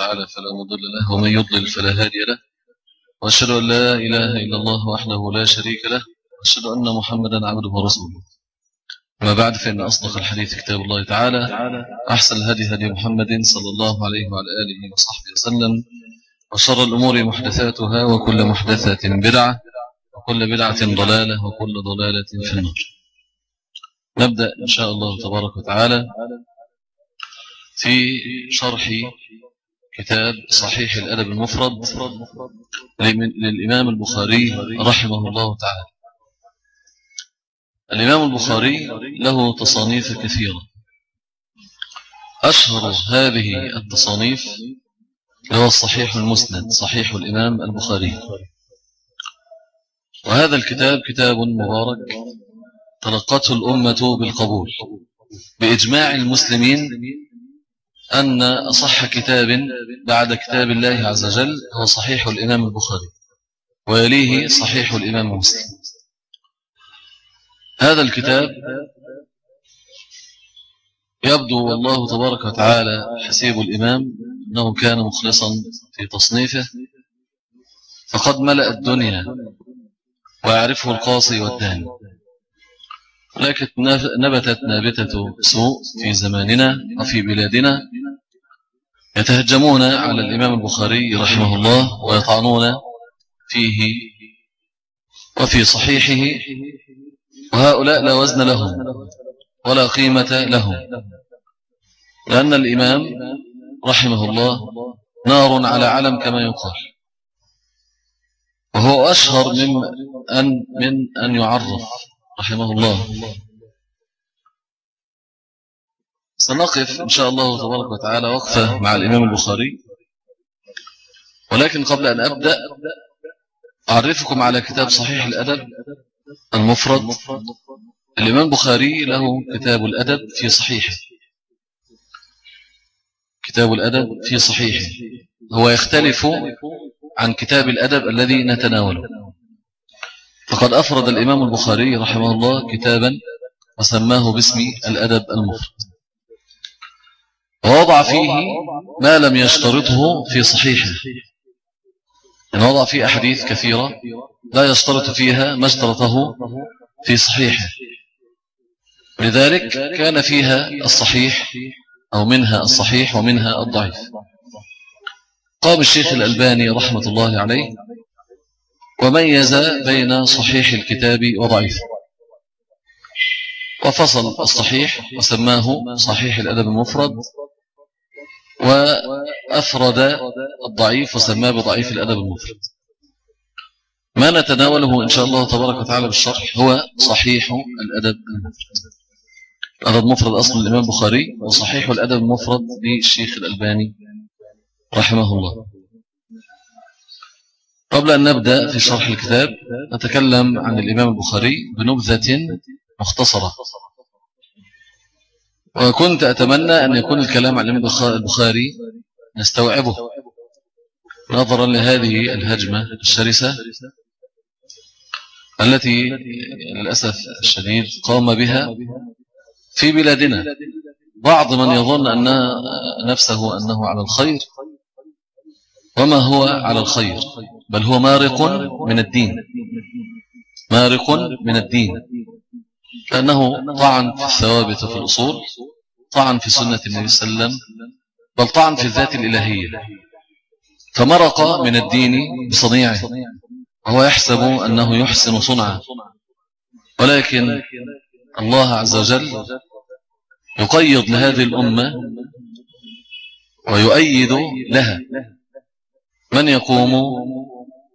تعالى فلا مضل له ومن يضلل فلا هادي له. وأشهد أن لا إله إلا الله وحده لا شريك له. وأشهد أن محمدا عبده ورسوله. أما بعد فإن أصدق الحديث كتاب الله تعالى أحسن الهدي هدي محمد صلى الله عليه وعلى آله وصحبه وسلم وشر الأمور محدثاتها وكل محدثة بدعة وكل بدعة ضلالة وكل ضلالة في النار. نبدأ إن شاء الله تبارك وتعالى في شرح كتاب صحيح الأدب المفرد للإمام البخاري رحمه الله تعالى. الإمام البخاري له تصانيف كثيرة. أشهر هذه التصانيف هو الصحيح المسند صحيح الإمام البخاري. وهذا الكتاب كتاب مبارك تلقته الأمة بالقبول بإجماع المسلمين أن أصح كتاب بعد كتاب الله عز وجل هو صحيح الإمام البخاري ويليه صحيح الإمام مسلم. هذا الكتاب يبدو والله تبارك وتعالى حسيب الإمام أنه كان مخلصا في تصنيفه. فقد ملأ الدنيا ويعرفه القاصي والداني. لكن نبتت نابتة سوء في زماننا وفي بلادنا. يتهجمون على الإمام البخاري رحمه الله ويطعنون فيه وفي صحيحه وهؤلاء لا وزن لهم ولا قيمة لهم لأن الإمام رحمه الله نار على علم كما يقال وهو أشهر من أن, من أن يعرف رحمه الله. سنقف إن شاء الله تبارك وتعالى وقفة مع الإمام البخاري. ولكن قبل أن أبدأ أعرفكم على كتاب صحيح الأدب المفرد. الإمام البخاري له كتاب الأدب في صحيحه. كتاب الأدب في صحيحه. هو يختلف عن كتاب الأدب الذي نتناوله. فقد أفرد الإمام البخاري رحمه الله كتابا وسماه باسم الأدب المفرد. ووضع فيه ما لم يشترطه في صحيحه. إن وضع فيه أحاديث كثيرة لا يشترط فيها ما اشترطه في صحيحه. لذلك كان فيها الصحيح أو منها الصحيح ومنها الضعيف. قام الشيخ الألباني رحمة الله عليه وميز بين صحيح الكتاب وضعيف. وفصل الصحيح وسماه صحيح الأدب المفرد وأفرد الضعيف وسماه بضعيف الأدب المفرد. ما نتناوله إن شاء الله تبارك وتعالى بالشرح هو صحيح الأدب المفرد. الأدب المفرد أصل الإمام البخاري وصحيح الأدب المفرد للشيخ الألباني رحمه الله. قبل أن نبدأ في شرح الكتاب نتكلم عن الإمام البخاري بنبذة مختصرة. وكنت أتمنى أن يكون الكلام عن البخاري نستوعبه. نظرا لهذه الهجمة الشرسة التي للأسف الشديد قام بها في بلادنا. بعض من يظن أن نفسه أنه على الخير. وما هو على الخير؟ بل هو مارق من الدين. مارق من الدين. لأنه طعن في الثوابت وفي الأصول. طعن في سنة النبي صلى الله عليه وسلم بل طعن في الذات الإلهية. فمرق من الدين بصنيعه وهو يحسب أنه يحسن صنعه. ولكن الله عز وجل يقيض لهذه الأمة ويؤيد لها. من يقوم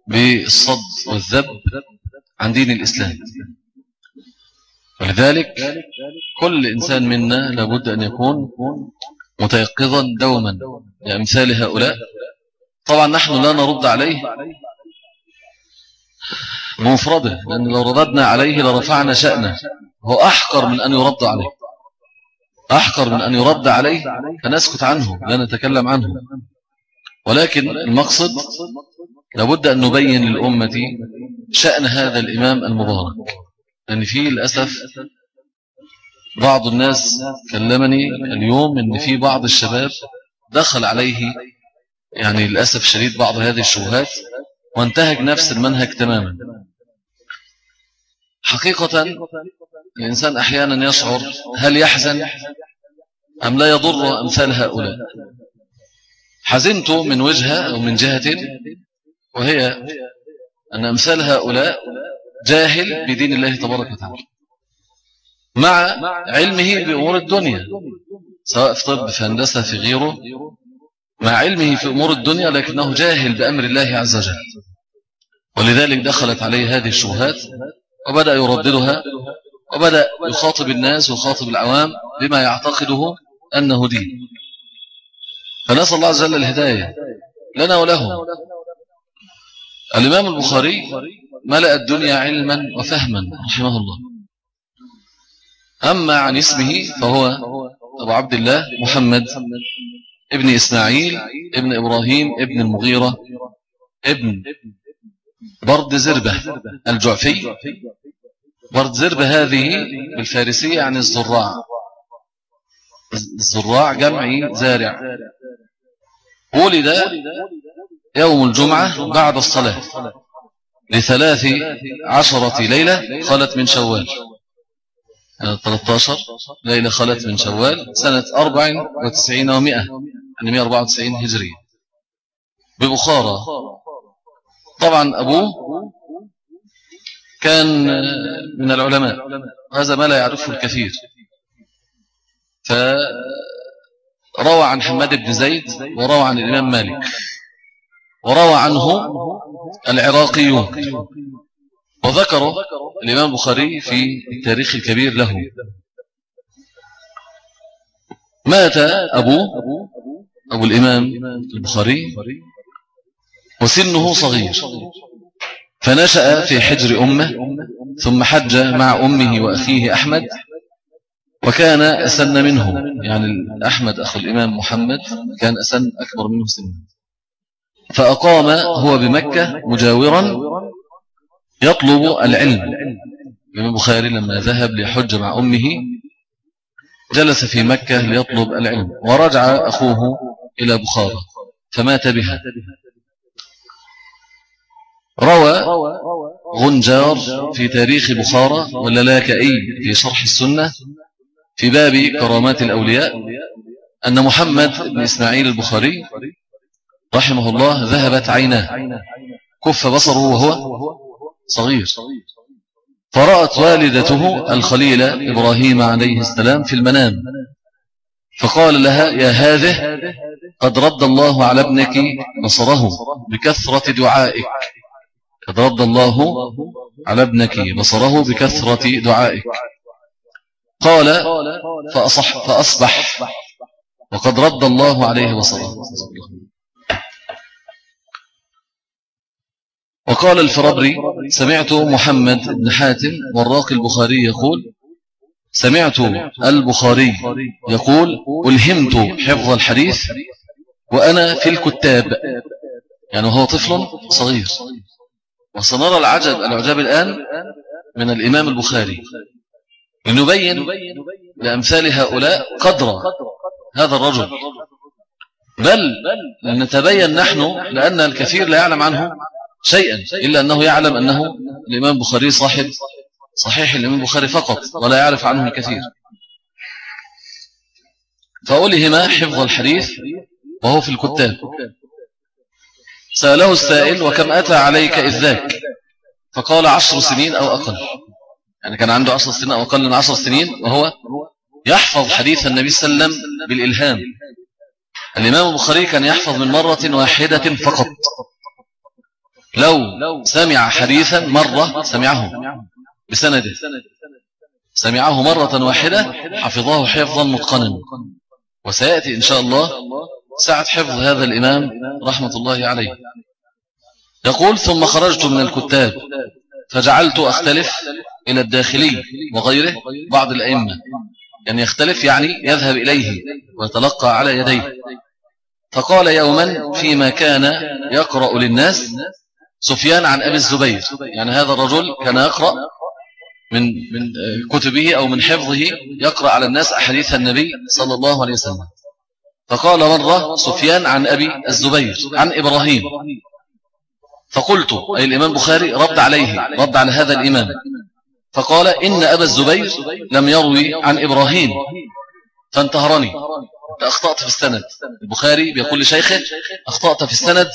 بالصد والذب عن دين الإسلام؟ ولذلك كل إنسان منا لابد أن يكون متيقظا دوما لأمثال هؤلاء. طبعا نحن لا نرد عليه بمفرده لأن لو رددنا عليه لرفعنا شأنه. هو أحقر من أن يرد عليه. أحقر من أن يرد عليه فنسكت عنه لا نتكلم عنه. ولكن المقصد لابد أن نبين للأمة شأن هذا الإمام المبارك. لأن فيه للأسف بعض الناس كلمني اليوم أن في بعض الشباب دخل عليه يعني للأسف شديد بعض هذه الشبهات وانتهج نفس المنهج تماما. حقيقة الإنسان أحيانا يشعر هل يحزن أم لا يضر أمثال هؤلاء. حزنت من وجهة أو من جهة وهي أن أمثال هؤلاء جاهل بدين الله تبارك وتعالى. مع علمه بأمور الدنيا سواء في طب في هندسة في غيره مع علمه في أمور الدنيا لكنه جاهل بأمر الله عز وجل. ولذلك دخلت عليه هذه الشبهات وبدأ يرددها وبدأ يخاطب الناس ويخاطب العوام بما يعتقده أنه دين. فنسأل الله عز وجل الهداية لنا وله. الإمام البخاري ملأ الدنيا علما وفهما رحمه الله. أما عن اسمه فهو أبو عبد الله محمد ابن إسماعيل ابن إبراهيم ابن المغيرة ابن برد زربة الجعفي. برد زربة هذه بالفارسية عن الزراع. الزراع جمعي زارع. ولد يوم الجمعة بعد الصلاة. لثلاث عشرة ليلة خلت من شوال. 13 ليلة خلت من شوال سنة 94 و100 يعني 194 هجرية. ببخارى. طبعا أبوه كان من العلماء هذا ما لا يعرفه الكثير. فروى عن حماد بن زيد وروى عن الإمام مالك. وروى عنه العراقيون. وذكر الإمام البخاري في التاريخ الكبير له. مات أبوه أبو الإمام البخاري وسنه صغير. فنشأ في حجر أمه ثم حج مع أمه وأخيه أحمد. وكان أسن منه. يعني أحمد أخو الإمام محمد كان أسن أكبر منه سنا. فأقام هو بمكة مجاورا يطلب العلم. الإمام البخاري لما ذهب ليحج مع أمه جلس في مكة ليطلب العلم. ورجع أخوه إلى بخارى فمات بها. روى غنجار في تاريخ بخارى والللاكئي في شرح السنة في باب كرامات الأولياء أن محمد بن إسماعيل البخاري رحمه الله ذهبت عيناه. كف بصره وهو صغير. فرأت والدته الخليلة إبراهيم عليه السلام في المنام. فقال لها يا هذه قد رد الله على ابنك بصره بكثرة دعائك. قد رد الله على ابنك بصره بكثرة دعائك. قال فأصح فأصبح. وقد رد الله عليه بصره وقال الفربري سمعت محمد بن حاتم والراقي البخاري يقول سمعت البخاري يقول ألهمت حفظ الحديث وأنا في الكتاب. يعني هو طفل صغير. وسنرى العجب العجاب الآن من الإمام البخاري لنبين لأمثال هؤلاء قدر هذا الرجل. بل نتبين نحن لأن الكثير لا يعلم عنه شيئا إلا أنه يعلم أنه الإمام البخاري صاحب صحيح الإمام البخاري فقط ولا يعرف عنه الكثير. فأولهما حفظ الحديث وهو في الكتاب. سأله السائل وكم أتى عليك إذ ذاك؟ فقال عشر سنين أو أقل. يعني كان عنده عشر سنين أو أقل من عشر سنين وهو يحفظ حديث النبي صلى الله عليه وسلم بالإلهام. الإمام البخاري كان يحفظ من مرة واحدة فقط. لو سمع حديثا مرة سمعه. بسنده. سمعه مرة واحدة حفظه حفظا متقنا. وسيأتي إن شاء الله ساعة حفظ هذا الإمام رحمة الله عليه. يقول ثم خرجت من الكتاب فجعلت أختلف إلى الداخلي وغيره بعض الأئمة. يعني يختلف يعني يذهب إليه ويتلقى على يديه. فقال يوما فيما كان يقرأ للناس سفيان عن أبي الزبير. يعني هذا الرجل كان يقرأ من من كتبه أو من حفظه يقرأ على الناس أحاديث النبي صلى الله عليه وسلم. فقال مرة سفيان عن أبي الزبير عن إبراهيم. فقلت أي الإمام بخاري رد عليه رد على هذا الإمام. فقال إن أبا الزبير لم يروي عن إبراهيم. فانتهرني. أخطأت في السند. البخاري بيقول لشيخه أخطأت في السند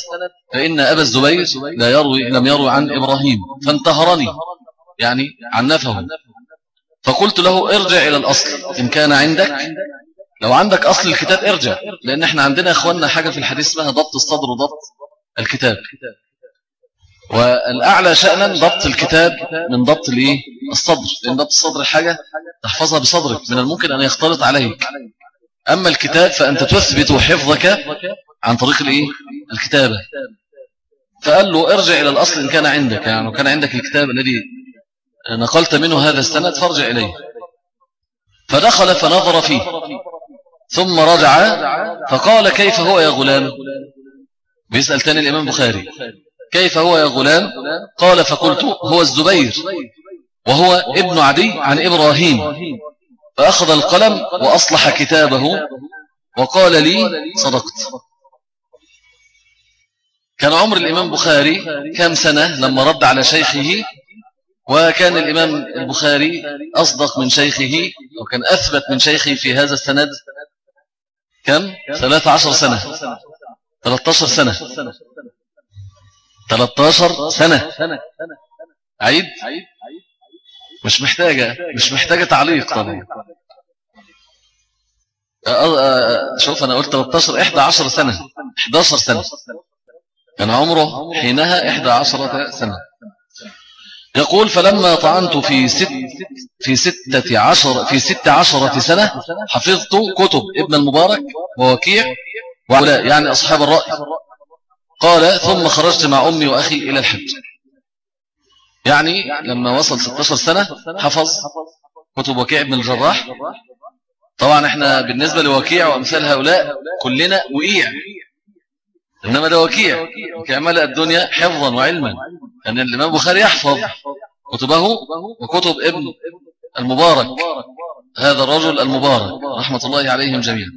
فإن أبا الزبير لا يروي لم يروي عن إبراهيم فانتهرني يعني عنفه. فقلت له ارجع إلى الأصل إن كان عندك لو عندك أصل الكتاب ارجع لأن إحنا عندنا أخواننا حاجة في الحديث اسمها ضبط الصدر وضبط الكتاب. والأعلى شأنا ضبط الكتاب من ضبط؟ الصدر. لأن ضبط الصدر حاجة تحفظها بصدرك من الممكن أن يختلط عليك. أما الكتاب فأنت تثبت حفظك عن طريق الإيه؟ الكتابة. فقال له ارجع إلى الأصل إن كان عندك يعني كان عندك الكتاب الذي نقلت منه هذا السند فارجع إليه. فدخل فنظر فيه ثم رجع فقال كيف هو يا غلام؟ بيسأل تاني الإمام بخاري. كيف هو يا غلام؟ قال فقلت هو الزبير وهو ابن عدي عن إبراهيم. فأخذ القلم وأصلح كتابه وقال لي صدقت. كان عمر الإمام بخاري كم سنة لما رد على شيخه وكان الإمام البخاري أصدق من شيخه وكان أثبت من شيخه في هذا السند كم؟ 13 سنة. 13 سنة. 13 سنة. عيد؟ مش محتاجة مش محتاجة تعليق طبعا. شوف أنا قلت 13 11 سنة. 11 سنة. كان عمره حينها 11 سنة. يقول فلما طعنت في ست في ستة عشر في ست عشرة سنة حفظت كتب ابن المبارك ووكيع وعلاء يعني أصحاب الرأي. قال ثم خرجت مع أمي وأخي إلى الحج. يعني لما وصل 16 سنة حفظ كتب وكيع ابن الجراح. طبعا إحنا بالنسبة لوكيع وأمثال هؤلاء كلنا وقيع. إنما ده وكيع. كعمل الدنيا حفظا وعلما. أن الإمام بخاري يحفظ كتبه وكتب ابن المبارك. هذا الرجل المبارك. رحمة الله عليهم جميعا.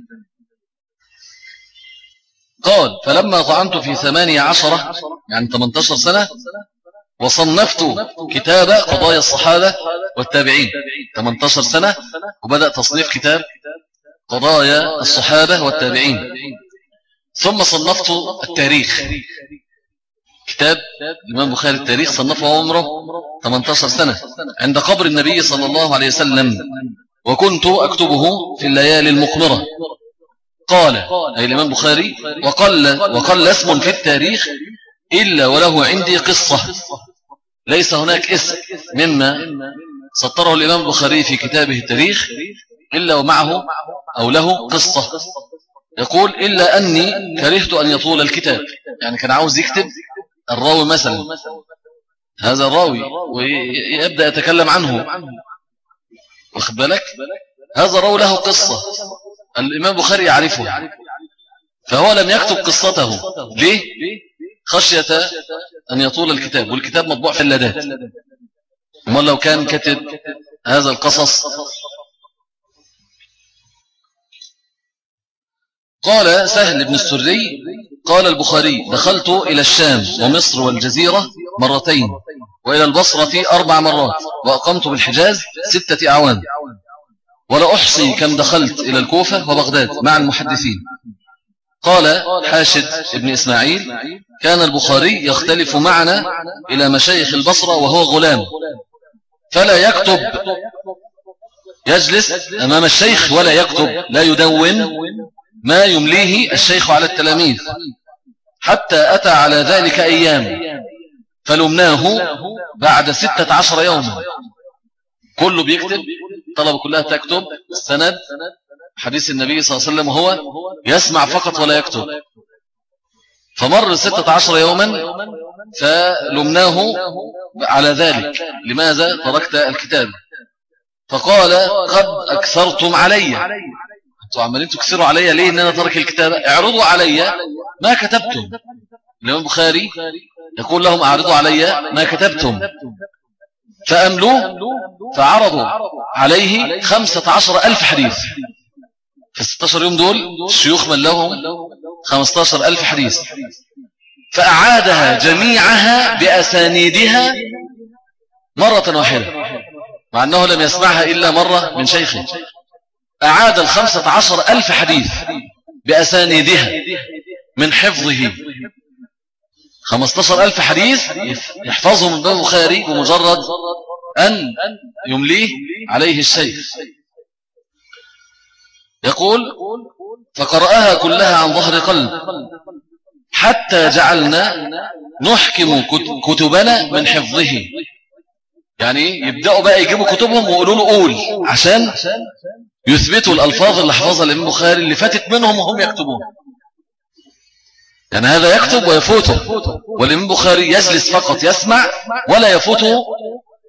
قال فلما طعنت في ثمانية عشرة يعني 18 سنة وصنفت كتاب قضايا الصحابة والتابعين. 18 سنة وبدأ تصنيف كتاب قضايا الصحابة والتابعين. ثم صنفت التاريخ. كتاب الإمام بخاري التاريخ صنفه عمره 18 سنة. عند قبر النبي صلى الله عليه وسلم وكنت أكتبه في الليالي المقمرة قال أي الإمام بخاري وقل, وقل اسم في التاريخ إلا وله عندي قصة. ليس هناك اسم مما سطره الإمام البخاري في كتابه التاريخ إلا ومعه أو له قصة. يقول إلا أني كرهت أن يطول الكتاب. يعني كان عاوز يكتب الراوي مثلا. هذا الراوي ويبدأ يتكلم عنه. واخد بالك؟ هذا الراوي له قصة. الإمام بخاري يعرفه. فهو لم يكتب قصته. ليه؟ خشية أن يطول الكتاب والكتاب مطبوع في اللدات وما لو كان كتب هذا القصص؟ قال سهل بن السري قال البخاري دخلت إلى الشام ومصر والجزيرة مرتين وإلى البصرة أربع مرات وأقمت بالحجاز ستة أعوام. ولا أحصي كم دخلت إلى الكوفة وبغداد مع المحدثين. قال حاشد ابن إسماعيل كان البخاري يختلف معنا إلى مشايخ البصرة وهو غلام. فلا يكتب يجلس أمام الشيخ ولا يكتب لا يدون ما يمليه الشيخ على التلاميذ. حتى أتى على ذلك أيام. فلمناه بعد ستة عشر يوما. كله بيكتب طلب كلها تكتب السند حديث النبي صلى الله عليه وسلم هو يسمع فقط ولا يكتب. فمر ستة عشر يوما فلمناه على ذلك. لماذا؟ تركت الكتاب. فقال قد أكثرتم علي. أنتوا عمالين تكثروا علي ليه إن أنا ترك الكتابة اعرضوا علي ما كتبتم. الإمام البخاري يقول لهم اعرضوا علي ما كتبتم. فأملوا فعرضوا عليه خمسة عشر ألف حديث. في 16 يوم دول الشيوخ من لهم 15 ألف حديث. فأعادها جميعها بأسانيدها مرة واحدة مع أنه لم يسمعها إلا مرة من شيخه. أعاد الخمسة عشر ألف حديث بأسانيدها من حفظه. خمستاشر ألف حديث يحفظه من البخاري بمجرد أن يمليه عليه الشيخ. يقول فقرأها كلها عن ظهر قلب حتى جعلنا نحكم كتبنا من حفظه. يعني يبدأوا بقى يجيبوا كتبهم ويقولوا له قول عشان يثبتوا الألفاظ اللي حفظها الإمام البخاري اللي فاتت منهم وهم يكتبون يعني هذا يكتب ويفوته والإمام البخاري يجلس فقط يسمع ولا يفوته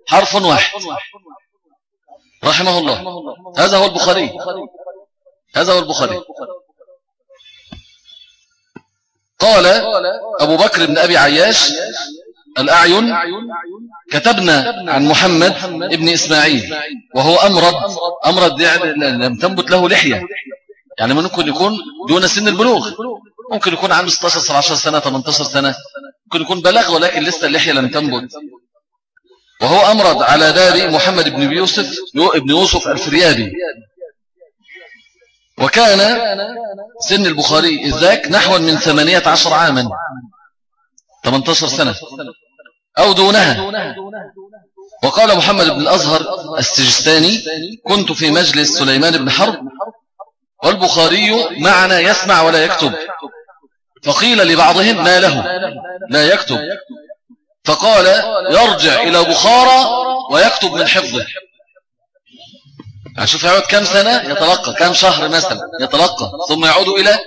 حرف واحد. رحمه الله. هذا هو البخاري. هذا هو البخاري. قال أبو بكر بن أبي عياش الأعين كتبنا عن محمد ابن إسماعيل وهو أمرض أمرض يعني لم تنبت له لحية. يعني ممكن يكون دون سن البلوغ. ممكن يكون عنده 16 17 سنة 18 سنة. ممكن يكون بلغ ولكن لسه اللحية لم تنبت. وهو أمرض على دار محمد بن يوسف ابن يوسف الفريابي وكان سن البخاري ذاك نحو من ثمانية عشر عاما. 18 سنة. أو دونها. وقال محمد بن الأزهر السجستاني كنت في مجلس سليمان بن حرب والبخاري معنا يسمع ولا يكتب. فقيل لبعضهم ما له. لا يكتب. فقال يرجع إلى بخارى ويكتب من حفظه. شوف يعود كم سنة؟ يتلقى. كم شهر مثلا؟ يتلقى. ثم يعود إلى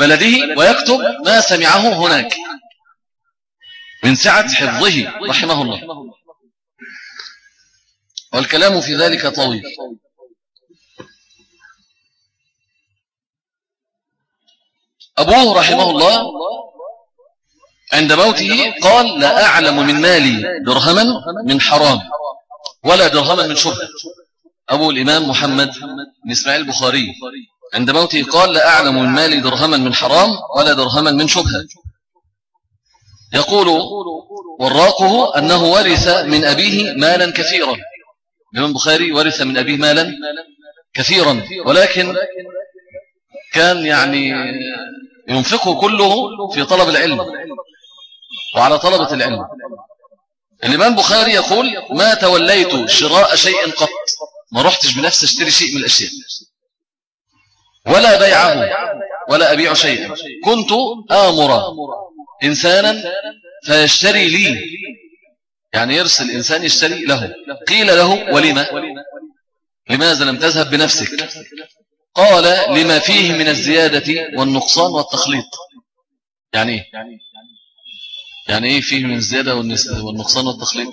بلده ويكتب ما سمعه هناك. من سعة حفظه رحمه الله. والكلام في ذلك طويل. أبوه رحمه الله عند موته قال لا أعلم من مالي درهما من حرام ولا درهما من شبه أبو الإمام محمد بن إسماعيل البخاري عند موته قال لا أعلم من مالي درهما من حرام ولا درهما من شبهة. يقول وراقه أنه ورث من أبيه مالا كثيرا. الإمام البخاري ورث من أبيه مالا كثيرا ولكن كان يعني ينفقه كله في طلب العلم وعلى طلبة العلم. الإمام البخاري يقول ما توليت شراء شيء قط ما رحتش بنفسي اشتري شيء من الأشياء. ولا بيعه ولا أبيع شيئا. كنت آمر إنسانا فيشتري لي. يعني يرسل إنسان يشتري له. قيل له ولما؟ لماذا لم تذهب بنفسك؟ قال لما فيه من الزيادة والنقصان والتخليط. يعني إيه؟ يعني إيه فيه من الزيادة والنقصان والتخليط؟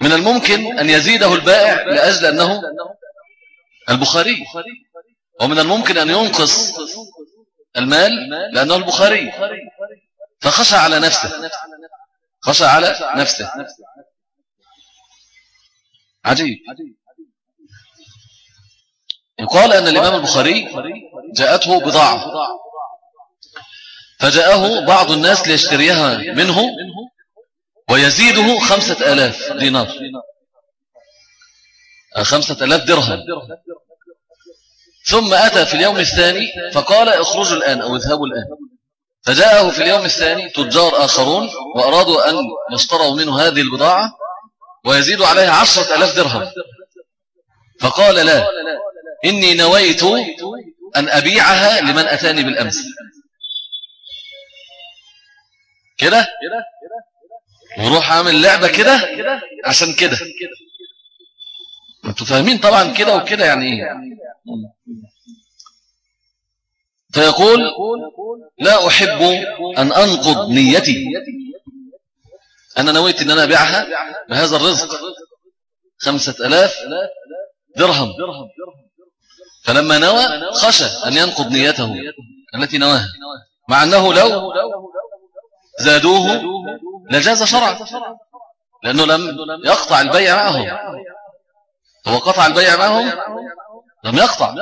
من الممكن أن يزيده البائع لأجل أنه البخاري. ومن الممكن أن ينقص المال لأنه البخاري. فخشى على نفسه. خشى على نفسه. عجيب. يقال أن الإمام البخاري جاءته بضاعة. فجاءه بعض الناس ليشتريها منه ويزيده خمسة آلاف دينار. خمسة آلاف درهم. ثم أتى في اليوم الثاني فقال اخرجوا الآن أو اذهبوا الآن. فجاءه في اليوم الثاني تجار آخرون وأرادوا أن يشتروا منه هذه البضاعة ويزيدوا عليها عشرة ألاف درهم. فقال لا إني نويت أن أبيعها لمن أتاني بالأمس. كده؟ وروح عامل لعبة كده؟ عشان كده. أنتوا فاهمين طبعا كده وكده يعني إيه؟ فيقول لا أحب أن أنقض نيتي. أنا نويت أن أنا أبيعها بهذا الرزق. خمسة ألاف درهم. فلما نوى خشى أن ينقض نيته التي نواها مع أنه لو زادوه لجاز شرعا لأنه لم يقطع البيع معهم. هو قطع البيع معهم لم يقطع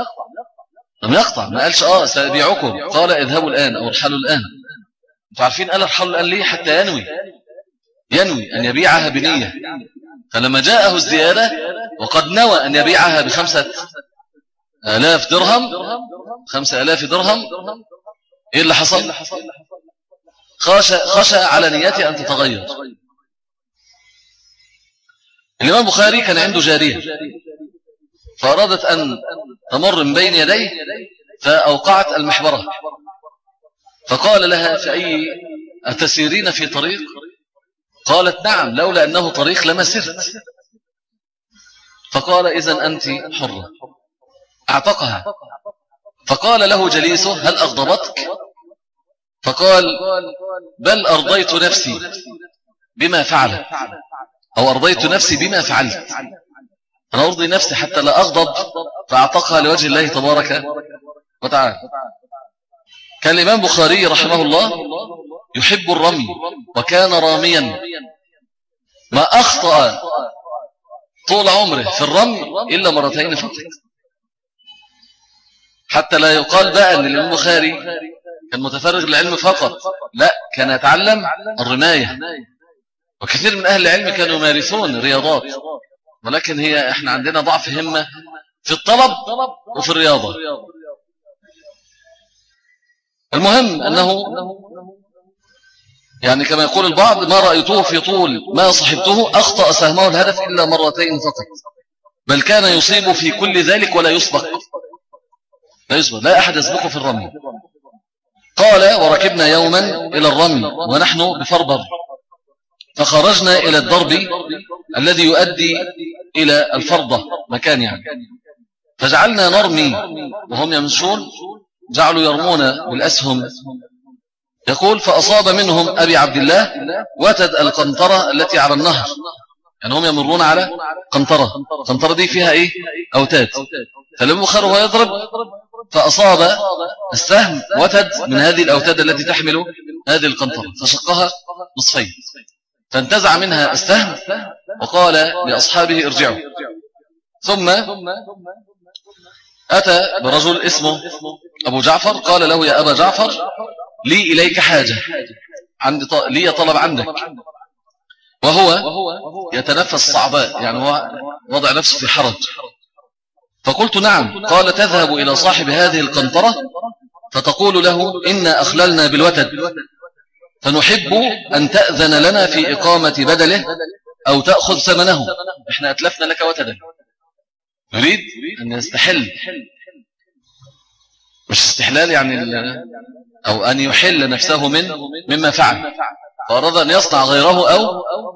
لم يقطع. ما قالش آه سأبيعكم. قال اذهبوا الآن أو ارحلوا الآن. أنتوا عارفين قال ارحلوا الآن ليه؟ حتى ينوي. ينوي أن يبيعها بنية. فلما جاءه الزيادة وقد نوى أن يبيعها بخمسة آلاف درهم خمسة آلاف درهم إيه اللي حصل؟ خشى, خشى على نيته أن تتغير. الإمام البخاري كان عنده جارية. فأرادت أن تمر من بين يديه فأوقعت المحبرة. فقال لها في أي أتسيرين في طريق؟ قالت نعم لولا أنه طريق لما سرت. فقال إذن أنت حرة. أعتقها. فقال له جليسه هل أغضبتك؟ فقال بل أرضيت نفسي بما فعلت أو أرضيت نفسي بما فعلت. أنا أرضي نفسي حتى لا أغضب فأعتقها لوجه الله تبارك وتعالى. كان الإمام بخاري رحمه الله يحب الرمي وكان راميا. ما أخطأ طول عمره في الرمي إلا مرتين فقط. حتى لا يقال بقى بخاري كان متفرغ للعلم فقط. لا كان يتعلم الرماية. وكثير من أهل العلم كانوا يمارسون رياضات. ولكن هي إحنا عندنا ضعف همة في الطلب وفي الرياضة. المهم أنه يعني كما يقول البعض ما رأيته في طول ما صحبته أخطأ سهمه الهدف إلا مرتين فقط. بل كان يصيب في كل ذلك ولا يسبق. لا يسبق. لا أحد يسبقه في الرمي. قال وركبنا يوما إلى الرمي ونحن بفربر. فخرجنا إلى الضرب الذي يؤدي إلى الفرضة مكان يعني. فجعلنا نرمي وهم يمشون جعلوا يرمون بالأسهم. يقول فأصاب منهم أبي عبد الله وتد القنطرة التي على النهر. يعني هم يمرون على قنطرة. قنطرة دي فيها إيه؟ أوتاد. فلما خروا يضرب. فأصاب السهم وتد من هذه الأوتاد التي تحمل هذه القنطرة فشقها نصفين فانتزع منها السهم وقال لأصحابه ارجعوا ثم أتى برجل اسمه أبو جعفر قال له يا أبا جعفر لي إليك حاجة عندي. لي طلب عندك وهو يتنفس صعباء يعني هو وضع نفسه في حرج فقلت نعم. قال تذهب إلى صاحب هذه القنطرة؟ فتقول له إنا أخللنا بالوتد. فنحب أن تأذن لنا في إقامة بدله أو تأخذ ثمنه. إحنا أتلفنا لك وتدا. نريد أن يستحل. مش استحلال يعني أو أن يحل نفسه من مما فعل. فأراد أن يصنع غيره أو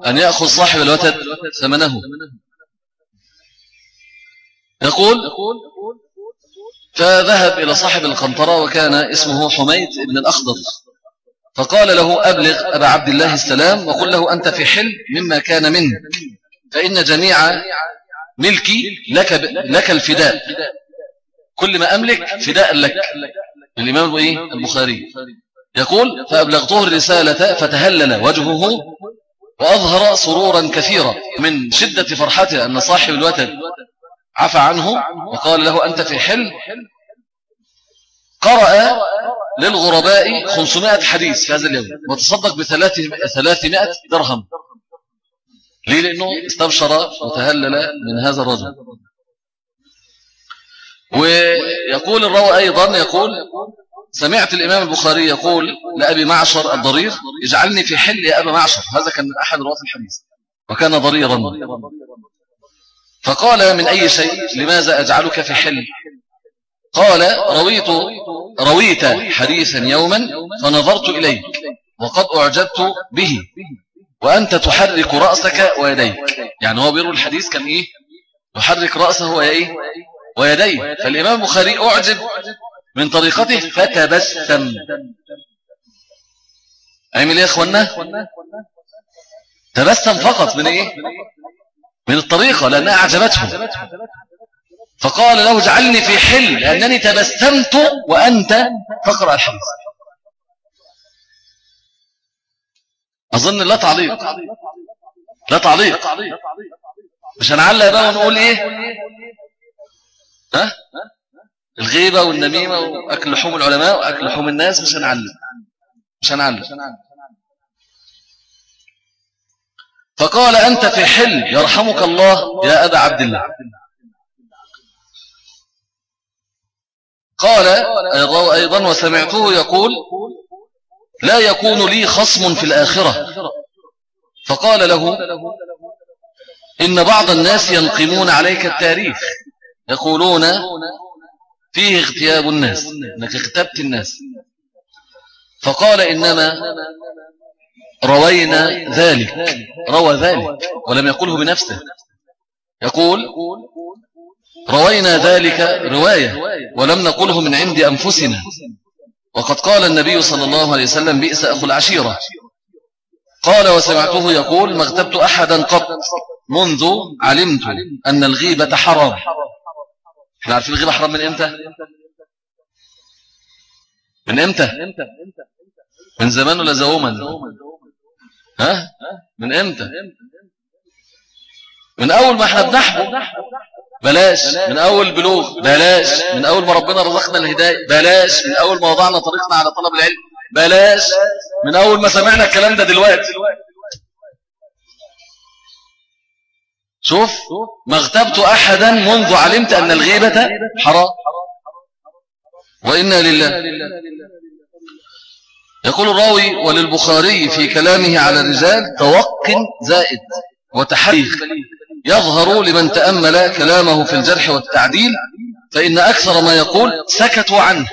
أن يأخذ صاحب الوتد ثمنه. يقول فذهب إلى صاحب القنطرة وكان اسمه حميد بن الأخضر فقال له أبلغ أبا عبد الله السلام وقل له أنت في حل مما كان منك فإن جميع ملكي لك, لك الفداء كل ما أملك فداء لك. الإمام البخاري. يقول فأبلغته الرسالة فتهلل وجهه وأظهر سرورا كثيرا من شدة فرحته أن صاحب الوتد عفى عنه وقال له أنت في حل قرأ للغرباء 500 حديث في هذا اليوم وتصدق بثلاثمائة درهم. ليه؟ لأنه استبشر وتهلل من هذا الرجل. ويقول الروى أيضا يقول سمعت الإمام البخاري يقول لأبي معشر الضرير اجعلني في حل يا أبا معشر. هذا كان من أحد رواة الحديث وكان ضريرا. فقال من أي شيء؟ لماذا أجعلك في حل قال رويت رويت حديثا يوما فنظرت إليك وقد أعجبت به وأنت تحرك رأسك ويديك. يعني هو بيرو الحديث كان إيه؟ يحرك رأسه وإيه ويديه. فالإمام البخاري أعجب من طريقته فتبسم. عمل إيه يا أخوانا تبسم فقط من إيه؟ من الطريقة لأنها أعجبته فقال له اجعلني في حل لأنني تبسمت وأنت تقرأ الحديث أظن لا تعليق. لا تعليق. مش هنعلق بقى ونقول إيه؟ ها؟ الغيبة والنميمة وأكل لحوم العلماء وأكل لحوم الناس مش هنعلم مش هنعلم فقال أنت في حل يرحمك الله يا أبا عبد الله. قال أيضا وسمعته يقول لا يكون لي خصم في الآخرة. فقال له إن بعض الناس ينقمون عليك التاريخ يقولون فيه اغتياب الناس إنك اغتبت الناس. فقال إنما روينا ذلك. روى ذلك ولم يقوله بنفسه. يقول روينا ذلك رواية ولم نقله من عند أنفسنا. وقد قال النبي صلى الله عليه وسلم بئس أخو العشيرة. قال وسمعته يقول ما اغتبت أحدا قط منذ علمت أن الغيبة حرام. إحنا عارفين الغيبة حرام من إمتى؟ من إمتى؟ من زمان ولا زوما؟ ها؟ من إمتى؟ من أول ما إحنا بنحبه بلاش. من أول بلوغ. بلاش. من أول ما ربنا رزقنا الهداية. بلاش. من أول ما وضعنا طريقنا على طلب العلم. بلاش. من أول ما سمعنا الكلام ده دلوقتي. شوف. ما اغتبت أحدا منذ علمت أن الغيبة حرام. وإنا لله. يقول الراوي وللبخاري في كلامه على الرجال توق زائد وتحريخ يظهر لمن تأمل كلامه في الجرح والتعديل فإن أكثر ما يقول سكتوا عنه.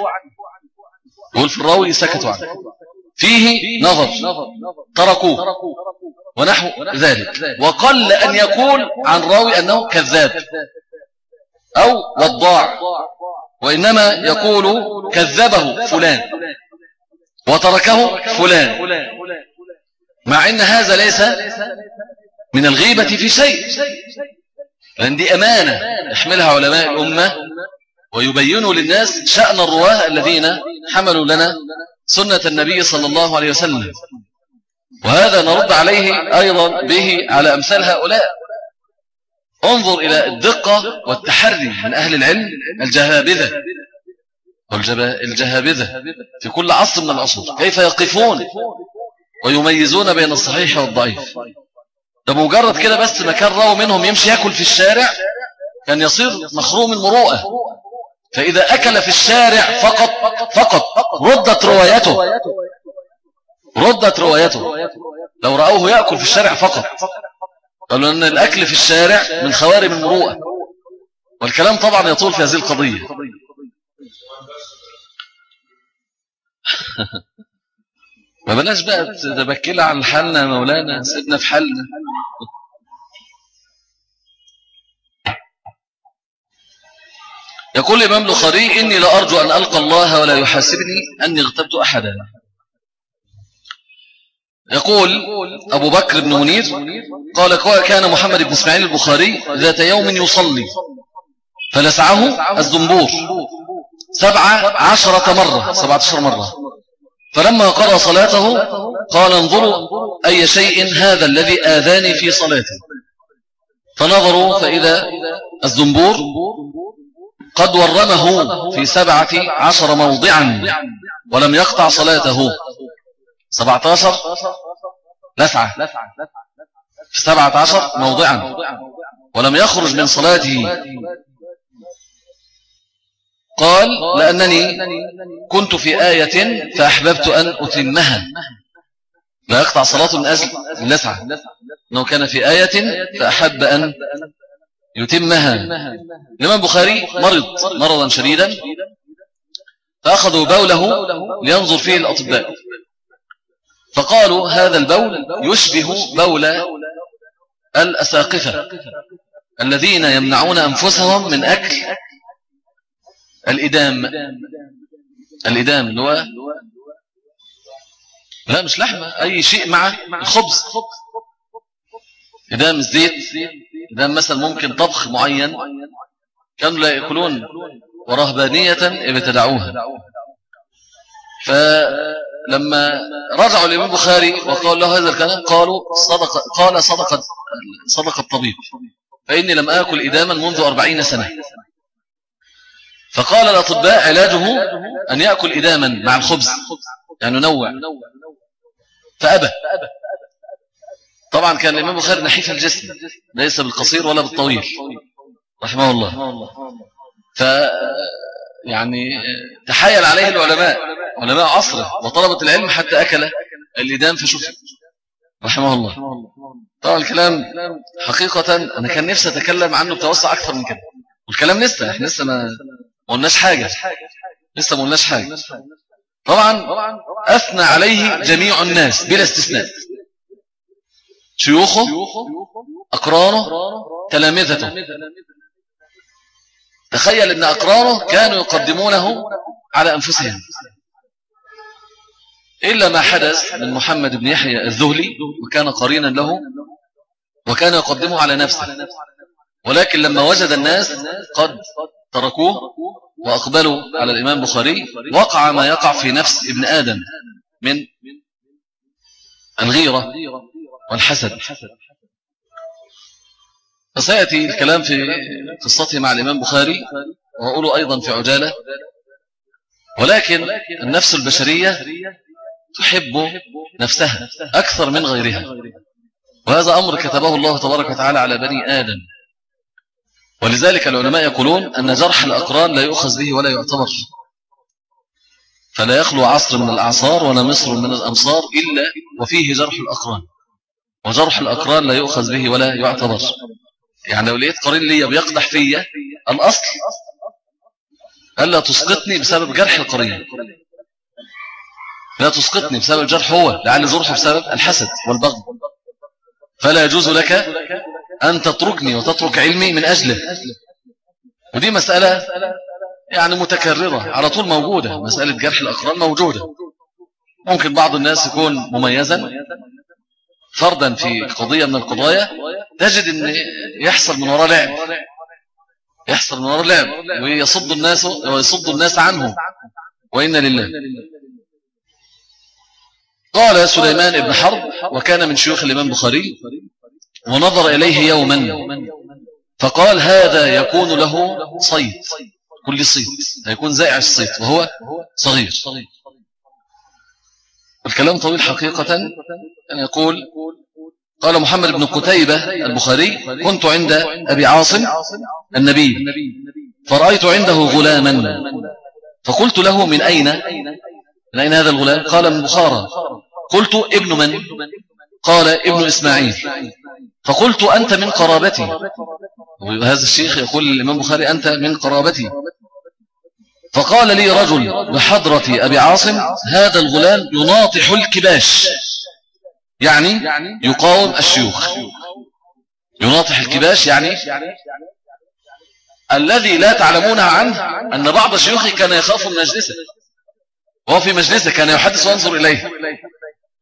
يقول في الراوي سكتوا عنه. فيه نظر. تركوه. ونحو ذلك. وقل أن يقول عن راوي أنه كذاب. أو وضاع. وإنما يقول كذبه فلان. وتركه فلان. مع أن هذا ليس من الغيبة في شيء. لأن دي أمانة يحملها علماء الأمة ويبينوا للناس شأن الرواة الذين حملوا لنا سنة النبي صلى الله عليه وسلم. وهذا نرد عليه أيضا به على أمثال هؤلاء. انظر إلى الدقة والتحري من أهل العلم الجهابذة. والجهابذة في كل عصر من العصور. كيف يقفون؟ ويميزون بين الصحيح والضعيف. ده مجرد كده بس ما كان راو منهم يمشي يأكل في الشارع كان يصير مخروم المروءة فإذا أكل في الشارع فقط فقط. ردت روايته. ردت روايته. لو رأوه يأكل في الشارع فقط. قالوا أن الأكل في الشارع من خوارم المروءة. والكلام طبعا يطول في هذه القضية. ما بلاش بقى تبكينا عن حالنا يا مولانا سيبنا في حالنا. يقول الإمام البخاري إني لأرجو أن ألقى الله ولا يحاسبني أني اغتبت أحدا. يقول أبو بكر بن منير قال كان محمد بن إسماعيل البخاري ذات يوم يصلي فلسعه الزنبور. سبعة عشرة مرة سبعة عشر مرة. فلما قرأ صلاته قال انظروا أي شيء هذا الذي آذاني في صلاته. فنظروا فإذا الزنبور قد ورمه في سبعة عشر موضعا ولم يقطع صلاته. 17 لسعة. في 17 موضعا ولم يخرج من صلاته. قال لأنني كنت في آية فأحببت أن أتمها. لا يقطع صلاة من أجل اللسعة أنه كان في آية فأحب أن يتمها. الإمام بخاري مرض مرضا شديدا فأخذوا بوله لينظر فيه الأطباء. فقالوا هذا البول يشبه بول الأساقفة الذين يمنعون أنفسهم من أكل الإدام. الإدام اللي هو لا مش لحمة أي شيء مع الخبز إدام الزيت إدام مثلا ممكن طبخ معين كانوا لا يأكلون ورهبانية ابتدعوها فلما رجعوا الإمام البخاري وقال له هذا الكلام قالوا صدق قال صدق صدق الطبيب. فإني لم آكل إداما منذ أربعين سنة. فقال الأطباء علاجه أن يأكل إداما مع الخبز يعني نوع. فأبى. طبعا كان الإمام بخاري نحيف الجسم ليس بالقصير ولا بالطويل رحمه الله. ف يعني تحايل عليه العلماء علماء عصره وطلبة العلم حتى أكل الإدام فشفي رحمه الله. طبعا الكلام حقيقة أنا كان نفسي أتكلم عنه بتوسع أكثر من كده. والكلام لسه إحنا لسه ما قلناش حاجة. لسه ما قلناش حاجة. طبعا أثنى عليه جميع الناس بلا استثناء. شيوخه أقرانه تلامذته. تخيل أن أقرانه كانوا يقدمونه على أنفسهم. إلا ما حدث من محمد بن يحيى الذهلي وكان قرينا له وكان يقدمه على نفسه. ولكن لما وجد الناس قد تركوه وأقبلوا على الإمام بخاري وقع ما يقع في نفس ابن آدم من الغيرة والحسد. فسيأتي الكلام في قصته مع الإمام بخاري وأقوله أيضا في عجالة. ولكن النفس البشرية تحب نفسها أكثر من غيرها. وهذا أمر كتبه الله تبارك وتعالى على بني آدم. ولذلك العلماء يقولون أن جرح الأقران لا يؤخذ به ولا يعتبر. فلا يخلو عصر من الأعصار ولا مصر من الأمصار إلا وفيه جرح الأقران. وجرح الأقران لا يؤخذ به ولا يعتبر. يعني لو لقيت قرين لي بيقدح فيا الأصل ألا تسقطني بسبب جرح القرين. لا تسقطني بسبب الجرح هو لعل جرحه بسبب الحسد والبغض. فلا يجوز لك أن تتركني وتترك علمي من أجله. ودي مسألة يعني متكررة على طول موجودة. مسألة جرح الأقران موجودة. ممكن بعض الناس يكون مميزا فردا في قضية من القضايا. تجد أن يحصل من وراء لعب. يحصل من وراء لعب ويصد الناس ويصد الناس عنه. وإن لله. قال سليمان بن حرب وكان من شيوخ الإمام بخاري ونظر إليه يوما فقال هذا يكون له صيد كل صيد هيكون زائع الصيد وهو صغير. الكلام طويل حقيقة أن يقول قال محمد بن قتيبة البخاري كنت عند أبي عاصم النبي فرأيت عنده غلاما فقلت له من أين من أين هذا الغلام؟ قال من بخارى. قلت ابن من؟ قال ابن إسماعيل. فقلت أنت من قرابتي. وهذا الشيخ يقول للإمام بخاري أنت من قرابتي. فقال لي رجل بحضرة أبي عاصم هذا الغلام يناطح الكباش. يعني يقاوم الشيوخ. يناطح الكباش يعني الذي لا تعلمون عنه أن بعض الشيوخ كان يخاف من مجلسه. وهو في مجلسه كان يحدث وانظر إليه.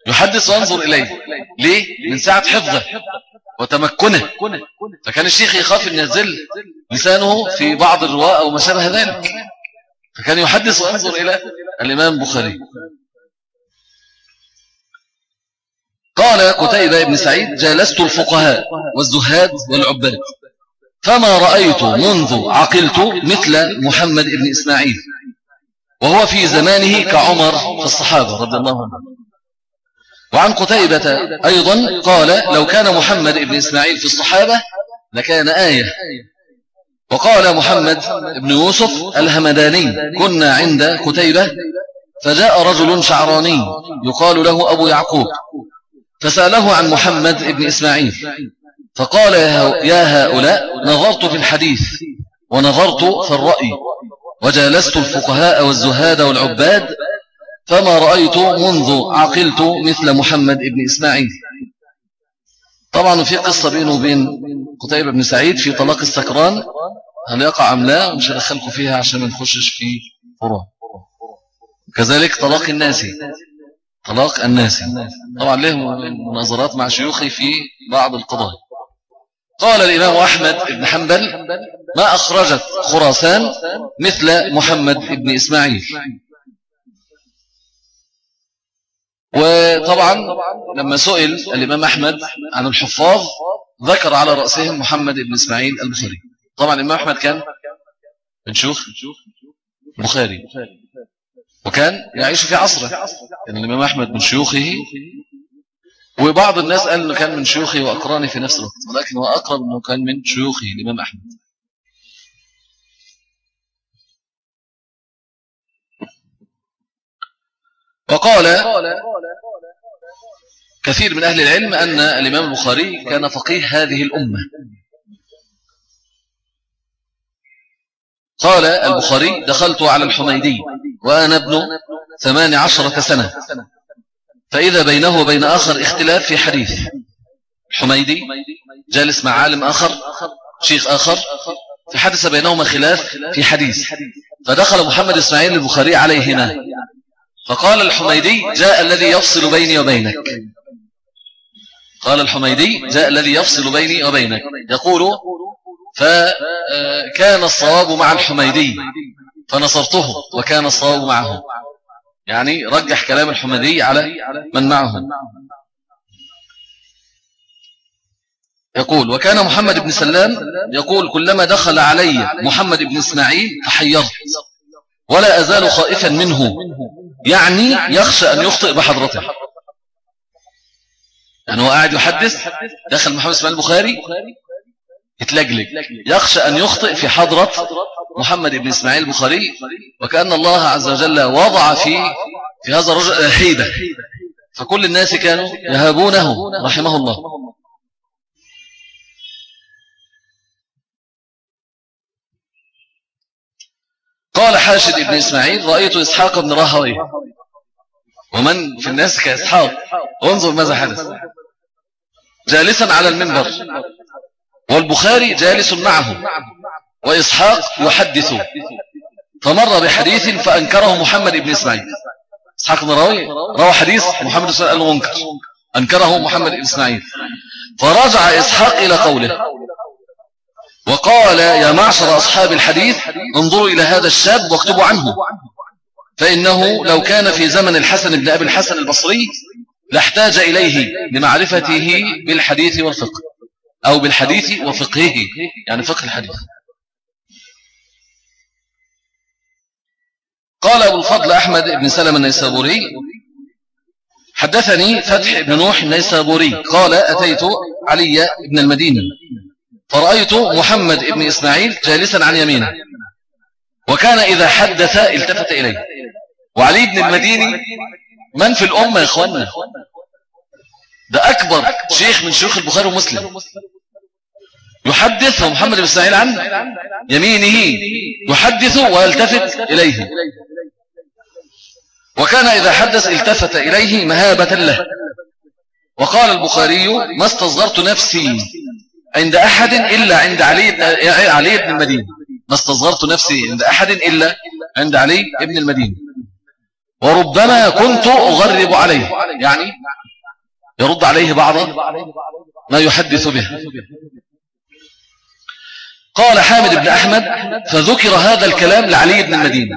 يحدث وانظر إليه. ليه؟ من ساعة حفظه وتمكنه. فكان الشيخ يخاف أن ينزل لسانه في بعض الرواء أو ما شابه ذلك. فكان يحدث وانظر إلى الإمام بخاري. قال قتيبة بن سعيد جالست الفقهاء والزهاد والعباد. فما رأيت منذ عقلت مثل محمد بن إسماعيل. وهو في زمانه كعمر في الصحابة رضي الله عنه وعن قتيبة أيضا قال لو كان محمد بن إسماعيل في الصحابة لكان آية. وقال محمد بن يوسف الهمداني كنا عند قتيبة فجاء رجل شعراني يقال له أبو يعقوب فسأله عن محمد بن إسماعيل فقال يا هؤلاء نظرت في الحديث ونظرت في الرأي وجالست الفقهاء والزهاد والعباد فما رأيت منذ عقلت مثل محمد بن إسماعيل. طبعا في قصة بينه وبين قتيبة بن سعيد في طلاق السكران. هل يقع أم لا؟ مش هدخلكم فيها عشان ما نخشش في فروع. كذلك طلاق الناس. طلاق الناس. طبعا لهم مناظرات مع شيوخي في بعض القضايا. قال الإمام أحمد بن حنبل ما أخرجت خراسان مثل محمد بن إسماعيل. وطبعا لما سئل الإمام أحمد عن الحفاظ ذكر على رأسهم محمد بن إسماعيل البخاري. طبعا الإمام أحمد كان من شوخ البخاري وكان يعيش في عصره. الإمام أحمد من شيوخه. وبعض الناس قال أنه كان من شيوخه وأقرانه في نفس الوقت ولكن هو أقرب أنه كان من شيوخه الإمام أحمد. وقال كثير من أهل العلم أن الإمام البخاري كان فقيه هذه الأمة. قال البخاري دخلت على الحميدي وأنا ابن ثمان عشرة سنة. فإذا بينه وبين آخر اختلاف في حديث. الحميدي جالس مع عالم آخر شيخ آخر فحدث بينهما خلاف في حديث. فدخل محمد إسماعيل البخاري عليه هنا فقال الحميدي جاء الذي يفصل بيني وبينك. قال الحميدي جاء الذي يفصل بيني وبينك. يقول فكان الصواب مع الحميدي فنصرته وكان الصواب معه. يعني رجح كلام الحميدي على من معه. يقول وكان محمد بن سلام يقول كلما دخل علي محمد بن إسماعيل تحيرت ولا أزال خائفا منه. يعني يخشى أن يخطئ بحضرته. يعني هو قاعد يحدث دخل محمد اسماعيل البخاري اتلجلج يخشى أن يخطئ في حضرة محمد بن إسماعيل البخاري وكأن الله عز وجل وضع في في هذا الرجل هيبة فكل الناس كانوا يهابونه رحمه الله. قال حاشد بن إسماعيل رأيت إسحاق بن راهوي ومن في الناس كإسحاق. وانظر ماذا حدث. جالسا على المنبر. والبخاري جالس معه. وإسحاق يحدث. فمر بحديث فأنكره محمد بن إسماعيل. إسحاق بن راوي روى حديث محمد بن إسماعيل أنكره محمد بن إسماعيل. فرجع إسحاق إلى قوله. وقال يا معشر أصحاب الحديث انظروا إلى هذا الشاب واكتبوا عنه. فإنه لو كان في زمن الحسن بن أبي الحسن البصري لاحتاج إليه لمعرفته بالحديث والفقه أو بالحديث وفقهه. يعني فقه الحديث. قال أبو الفضل أحمد بن سلم النيسابوري حدثني فتح بن نوح النيسابوري. قال أتيت علي بن المدينة فرأيت محمد بن إسماعيل جالسا عن يمينه وكان إذا حدث التفت إليه. وعلي بن المديني من في الأمة يا إخواننا؟ ده أكبر شيخ من شيوخ البخاري ومسلم. يحدث ومحمد بن إسماعيل عن يمينه يحدث ويلتفت إليه. وكان إذا حدث التفت إليه مهابة له. وقال البخاري ما استصغرت نفسي عند أحد إلا عند علي بن, علي بن المدينة. ما استصغرت نفسي عند أحد إلا عند علي بن المدينة. وربما كنت أغرب عليه. يعني يرد عليه بعض ما يحدث به. قال حامد بن أحمد فذكر هذا الكلام لعلي بن المدينة.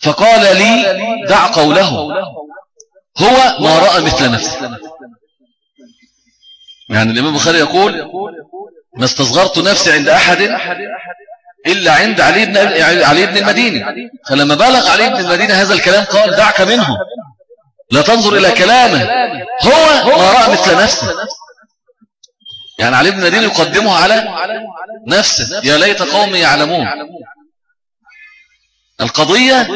فقال لي دع قوله. هو ما رأى مثل نفسه. يعني الإمام البخاري يقول ما استصغرت نفسي عند أحد إلا عند علي بن, علي بن المدينة فلما بلغ علي بن المدينة هذا الكلام قال دعك منه. لا تنظر إلى كلامه. هو ما رأى مثل نفسه. يعني علي بن المدينة يقدمه على نفسه. يا ليت قومي يعلمون. القضية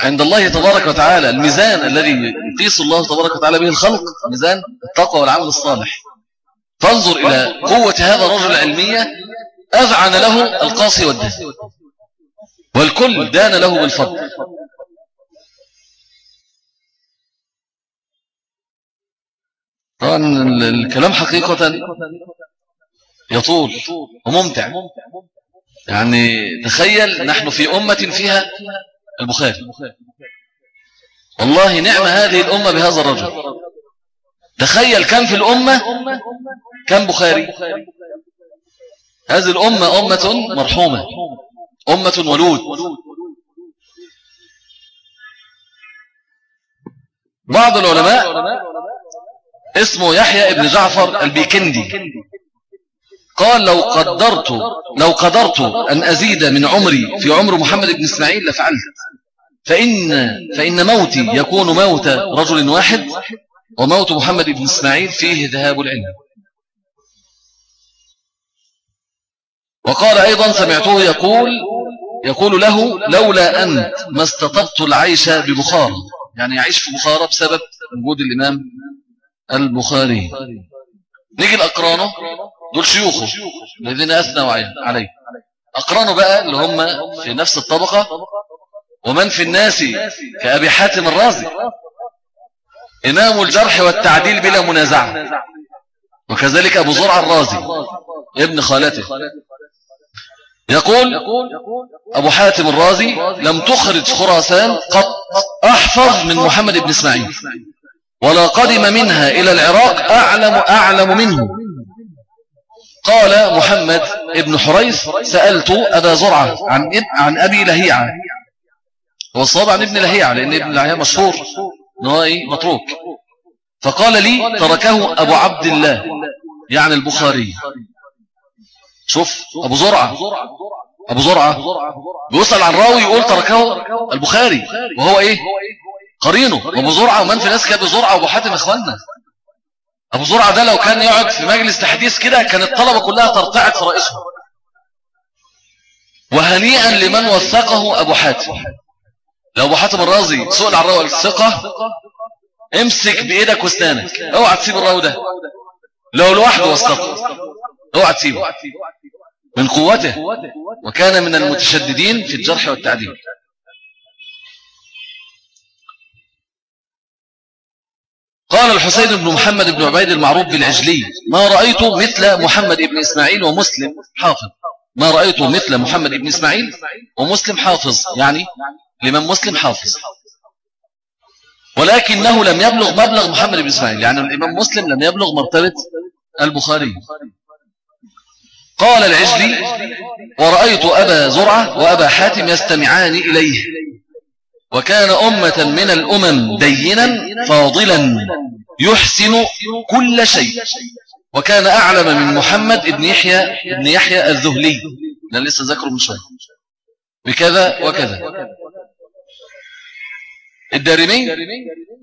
عند الله تبارك وتعالى الميزان الذي يقيس الله تبارك وتعالى به الخلق ميزان التقوى والعمل الصالح. فانظر إلى قوة هذا الرجل العلمية أذعن له القاصي والدان والكل دان له بالفضل. طبعا الكلام حقيقة يطول وممتع. يعني تخيل نحن في أمة فيها البخاري. والله نعم هذه الأمة بهذا الرجل. تخيل كم في الأمة؟ كم بخاري؟ هذه الأمة أمة مرحومة. أمة ولود. بعض العلماء اسمه يحيى ابن جعفر البيكندي. قال لو قدرت لو قدرت أن أزيد من عمري في عمر محمد بن إسماعيل لفعلت. فإن, فإن موتي يكون موت رجل واحد وموت محمد بن إسماعيل فيه ذهاب العلم. وقال أيضا سمعته يقول يقول له لولا أنت ما استطبت العيش ببخارى يعني يعيش في بخارى بسبب وجود الإمام البخاري. نيجي لأقرانه. دول شيوخه الذين أثنوا عليه أقرانه بقى اللي هم في نفس الطبقة ومن في الناس كأبي حاتم الرازي. إمام الجرح والتعديل بلا منازعة. وكذلك أبو زرع الرازي ابن خالته. يقول أبو حاتم الرازي لم تخرج خراسان قط أحفظ من محمد بن إسماعيل. ولا قدم منها إلى العراق أعلم أعلم منه. قال محمد ابن حريث سألت أبا زرعة عن, عن أبي لهيعة. هو الصواب عن ابن لهيعة لأن ابن لهيعة مشهور إيه؟ متروك. فقال لي تركه أبو عبد الله. يعني البخاري. شوف أبو زرعة. أبو زرعة. بيوصل عن راوي يقول تركه البخاري. وهو إيه؟ قرينه. أبو زرعة ومن في ناس كأبو زرعة وأبو حاتم إخواننا. أبو زرعة ده لو كان يقعد في مجلس تحديث كده كان الطلبة كلها ترتعد في رئيسه وهنيئا لمن وثقه أبو حاتم. لو أبو حاتم الرازي سئل عن راوي الثقة امسك بإيدك واسنانك اوعى تسيب الراوي ده. لو لوحده وثقه اوعى تسيبه. من قوته. وكان من المتشددين في الجرح والتعديل. قال الحسين بن محمد بن عبيد المعروف بالعجلي ما رأيت مثل محمد بن إسماعيل ومسلم حافظ. ما رأيت مثل محمد بن إسماعيل ومسلم حافظ. يعني لمن مسلم حافظ. ولكنه لم يبلغ مبلغ محمد بن إسماعيل يعني الإمام مسلم لم يبلغ مرتبة البخاري. قال العجلي ورأيت أبا زرعة وأبا حاتم يستمعان إليه. وكان أمة من الأمم دينا فاضلا يحسن كل شيء. وكان أعلم من محمد ابن يحيى ابن يحيى الذهلي. لأن لسه ذكره من شوية. بكذا وكذا. الدارمي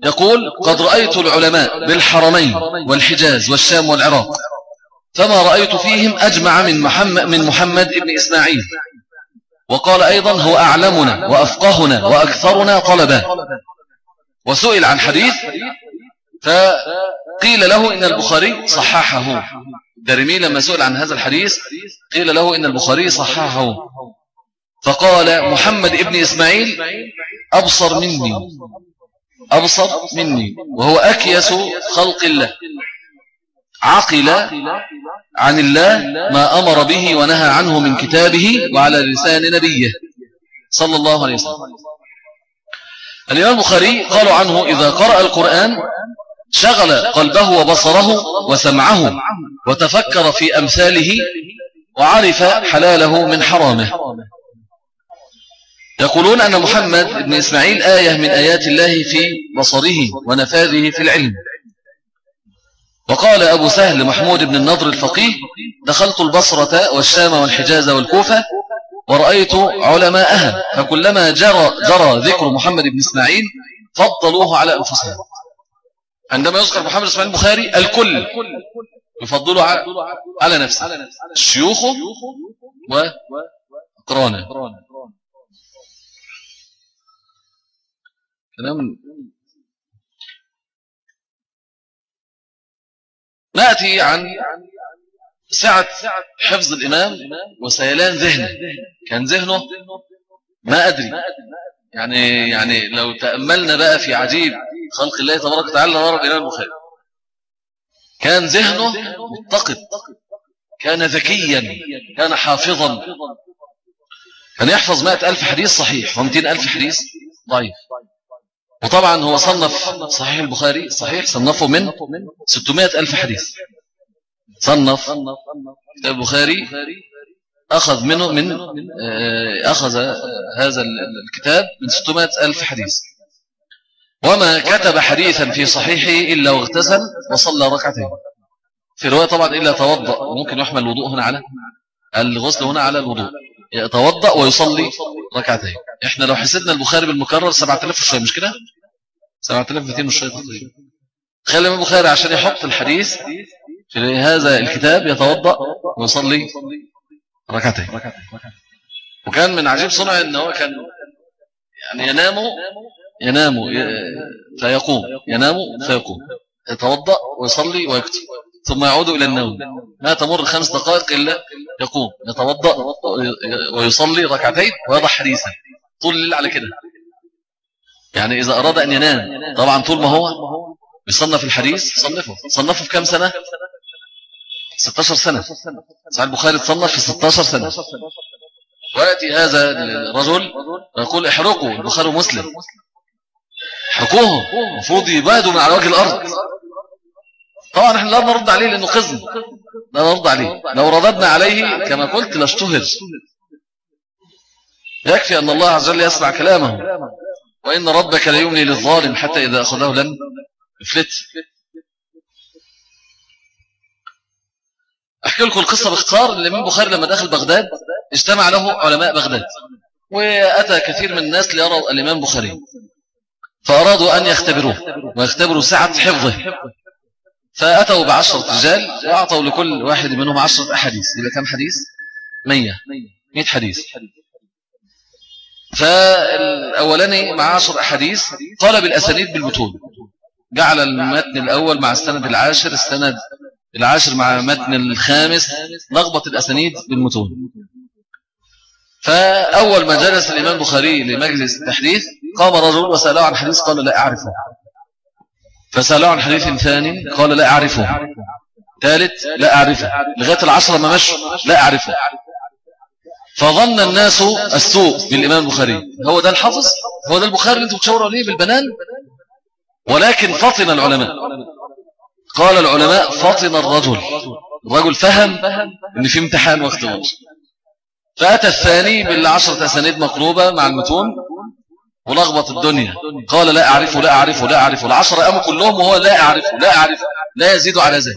يقول قد رأيت العلماء بالحرمين والحجاز والشام والعراق فما رأيت فيهم أجمع من محمد, من محمد ابن إسماعيل. وقال أيضا هو أعلمنا وأفقهنا وأكثرنا طلبا. وسئل عن حديث فقيل له إن البخاري صححه. درمي لما سئل عن هذا الحديث قيل له إن البخاري صححه. فقال محمد ابن إسماعيل أبصر مني. أبصر مني. وهو أكيس خلق الله. عقل عن الله ما أمر به ونهى عنه من كتابه وعلى لسان نبيه. صلى الله عليه وسلم. الإمام البخاري قالوا عنه إذا قرأ القرآن شغل قلبه وبصره وسمعه وتفكر في أمثاله وعرف حلاله من حرامه. يقولون أن محمد بن إسماعيل آية من آيات الله في بصره ونفاذه في العلم. وقال أبو سهل محمود بن النضر الفقيه دخلت البصرة والشام والحجاز والكوفة ورأيت علماءها فكلما جرى, جرى ذكر محمد بن إسماعيل فضلوه على أنفسهم. عندما يذكر محمد بن إسماعيل البخاري الكل يفضله على نفسه شيوخه وقرانه. كلام نأتي عن سعة حفظ الإمام وسيلان ذهنه. كان ذهنه ما أدري. يعني يعني لو تأملنا بقى في عجيب خلق الله تبارك وتعالى نرى الإمام البخاري. كان ذهنه متقد كان ذكيا. كان حافظا. كان يحفظ مائة ألف حديث صحيح. ومتين ألف حديث؟ ضعيف وطبعا هو صنف صحيح البخاري صحيح صنفه من 600 ألف حديث. صنف كتاب البخاري أخذ منه من آه، أخذ هذا الكتاب من 600 ألف حديث. وما كتب حديثا في صحيحه إلا واغتسل وصلى ركعتين. في رواية طبعا إلا توضأ ممكن يحمل الوضوء هنا على الغسل هنا على الوضوء. يتوضأ ويصلي. ركعتين. إحنا لو حسبنا البخاري بالمكرر 7000 وشوية مش كده؟ 7200 وشوية. تقريبا خلي الإمام البخاري عشان يحط الحديث في هذا الكتاب يتوضأ ويصلي ركعتين. وكان من عجيب صنع إن هو كان يعني ينام ينام فيقوم ينام فيقوم. يتوضأ ويصلي ويكتب ثم يعود إلى النوم. ما تمر خمس دقائق إلا يقوم يتوضأ ويصلي ركعتين ويضع حديثا. طول الليل على كده. يعني إذا أراد أن ينام طبعا طول ما هو يصنف الحديث صنفه. صنفه في كم سنة؟ 16 سنة. صحيح البخاري تصنف في 16 سنة. ويأتي هذا الرجل ويقول احرقوا البخاري ومسلم. احرقوهم المفروض يبادوا من على وجه الأرض. طبعا إحنا لا نرد عليه لأنه قزم لا نرد عليه. لو رددنا عليه كما قلت لاشتهر. يكفي أن الله عز وجل يسمع كلامه. وإن ربك ليملي للظالم حتى إذا أخذه لم يفلت. أحكي لكم القصة باختصار. الإمام بخاري لما دخل بغداد اجتمع له علماء بغداد. وأتى كثير من الناس ليروا الإمام بخاري. فأرادوا أن يختبروه ويختبروا سعة حفظه. فأتوا بعشرة رجال وأعطوا لكل واحد منهم عشرة أحاديث. يبقى كم حديث؟ مية. مئة حديث. فالأولاني مع عشر أحاديث قال بالأسانيد بالمتون. جعل المتن الأول مع السند العاشر السند العاشر مع متن الخامس لخبط الأسانيد بالمتون. فأول ما جلس الإمام البخاري لمجلس التحديث قام رجل وسأله عن حديث قال لا أعرفه. فسأله عن حديث ثاني قال لا أعرفه. ثالث لا أعرفه. لغاية العشرة ما مشوا لا أعرفه. فظن الناس السوء بالإمام البخاري. هو ده الحافظ؟ هو ده البخاري اللي أنتم بتشاوروا عليه بالبنان؟ ولكن فطن العلماء. قال العلماء فطن الرجل. الرجل فهم إن في امتحان واختبار فأتى الثاني بالعشرة أسانيد مقلوبة مع المتون. ولخبط الدنيا. قال لا أعرفه لا أعرفه لا أعرفه العشرة قاموا كلهم وهو لا أعرفه لا أعرفه لا يزيد على ذلك.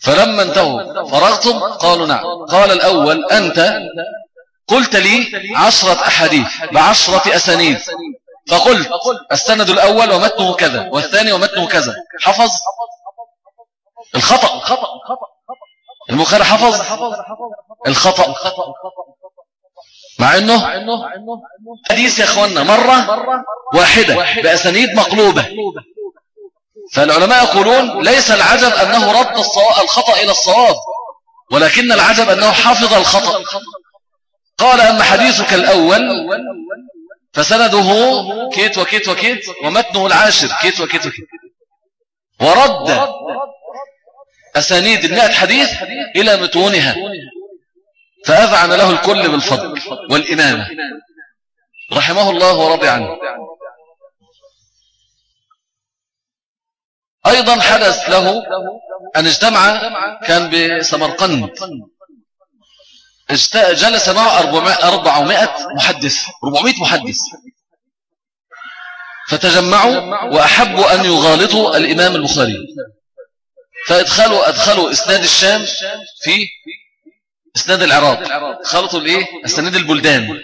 فلما انتهوا فرغتم؟ قالوا نعم. قال الأول أنت قلت لي عشرة أحاديث بعشرة أسانيد. فقلت السند الأول ومتنه كذا والثاني ومتنه كذا. حفظ؟ الخطأ. المخير حفظ؟ الخطأ. مع إنه حديث يا اخوانا مرة واحدة بأسانيد مقلوبة. فالعلماء يقولون ليس العجب أنه رد الخطأ إلى الصواب ولكن العجب أنه حفظ الخطأ. قال أما حديثك الأول فسنده كيت وكيت وكيت ومتنه العاشر كيت وكيت وكيت. ورد أسانيد المئة حديث إلى متونها. فأذعن له الكل بالفضل والإمامة رحمه الله ورضي عنه. أيضا حدث له أن اجتمع كان بسمرقند. جلس معه 400 محدث 400 محدث. فتجمعوا وأحبوا أن يغالطوا الإمام البخاري. فإدخلوا أدخلوا إسناد الشام في إسناد العراق خلطوا الإيه؟ أسانيد البلدان.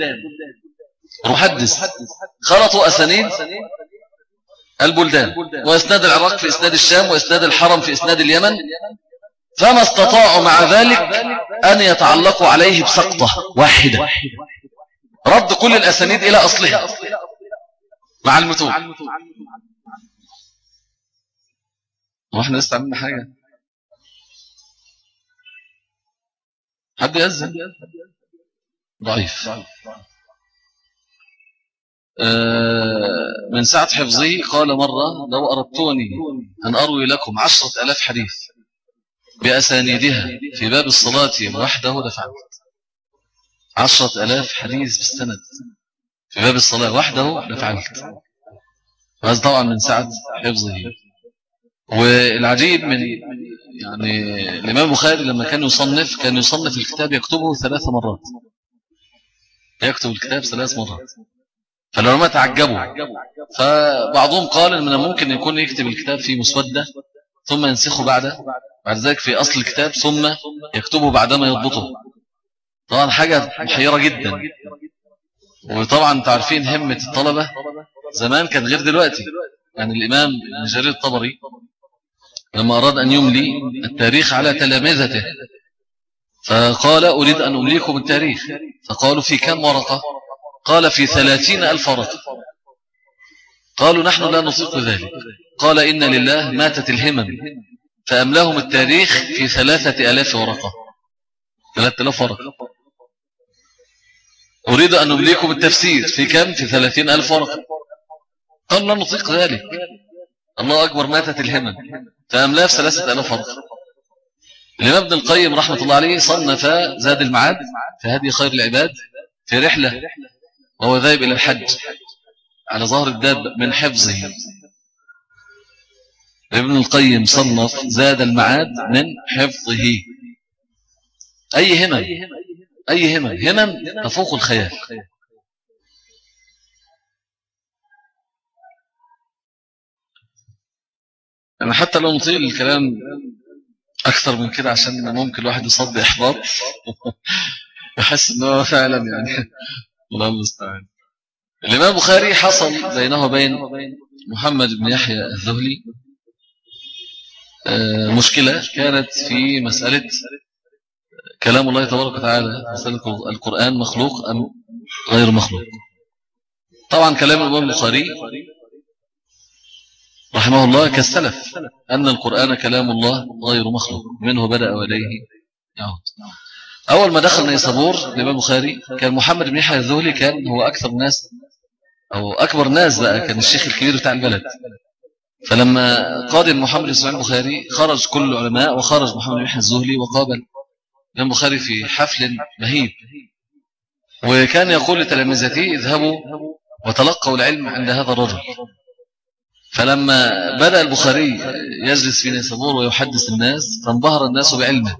محدث خلطوا أسانيد البلدان. وإسناد العراق في إسناد الشام وإسناد الحرم في إسناد اليمن. فما استطاعوا مع ذلك أن يتعلقوا عليه بسقطة واحدة. رد كل الأسانيد إلى أصلها. مع المتون. وإحنا نستعملنا حاجة؟ حد يأذن؟ ضعيف. آه، من سعة حفظه قال مرة لو أردتوني أن أروي لكم عشرة ألاف حديث بأسانيدها في باب الصلاة وحده لفعلت عشرة ألاف حديث بالسند في باب الصلاة وحده لفعلت هذا طبعا من سعة حفظه. والعجيب من يعني الإمام البخاري لما كان يصنف كان يصنف الكتاب يكتبه ثلاث مرات. يكتب الكتاب ثلاث مرات. فالعلماء تعجبوا. فبعضهم قال من الممكن يكون يكتب الكتاب في مسودة ثم ينسخه بعد بعد ذلك في أصل الكتاب ثم يكتبه بعدما يضبطه. طبعا حاجة محيرة جدا. وطبعا تعرفين همة الطلبة زمان كان غير دلوقتي. يعني الإمام جرير الطبري لما أراد أن يملي التاريخ على تلامذته. فقال أريد أن أمليكم التاريخ. فقالوا في كم ورقة؟ قال في ثلاثين ألف ورقة. قالوا نحن لا نطيق ذلك. قال إن لله ماتت الهمم. فأملاهم التاريخ في ثلاثة ألاف ورقة. ثلاثة ألاف ورقة. أريد أن أمليكم التفسير في كم؟ في ثلاثين ألف ورقة. قال لا نطيق ذلك. الله أكبر ماتت الهمم. فأملاه في ثلاثة ألاف ورقة الإمام ابن القيم رحمة الله عليه صنف زاد المعاد في هذه خير العباد في رحلة وهو ذاهب إلى الحج على ظهر الداب من حفظه. ابن القيم صنف زاد المعاد من حفظه. أي همم؟ أي همم؟ همم تفوق الخيال. أنا حتى لو نطيل الكلام أكثر من كده عشان ممكن الواحد يصدي إحباط. يحس أنه فعلا يعني. الله المستعان. الإمام البخاري حصل بينه وبين محمد بن يحيى الذهلي آه، مشكلة كانت في مسألة كلام الله تبارك وتعالى مسألة القرآن مخلوق أم غير مخلوق. طبعا كلام الإمام البخاري رحمه الله كالسلف أن القرآن كلام الله غير مخلوق منه بدأ وليه يعود. أول ما دخل نيسابور الإمام البخاري كان محمد بن يحيى الذهلي كان هو أكثر الناس أو أكبر ناس بقى كان الشيخ الكبير بتاع البلد. فلما قادم محمد إسماعيل البخاري خرج كل العلماء وخرج محمد بن يحيى الزهلي وقابل الإمام البخاري في حفل مهيب وكان يقول لتلامذته اذهبوا وتلقوا العلم عند هذا الرجل. فلما بدأ البخاري يجلس في نيسابور ويحدث الناس فانبهر الناس بعلمه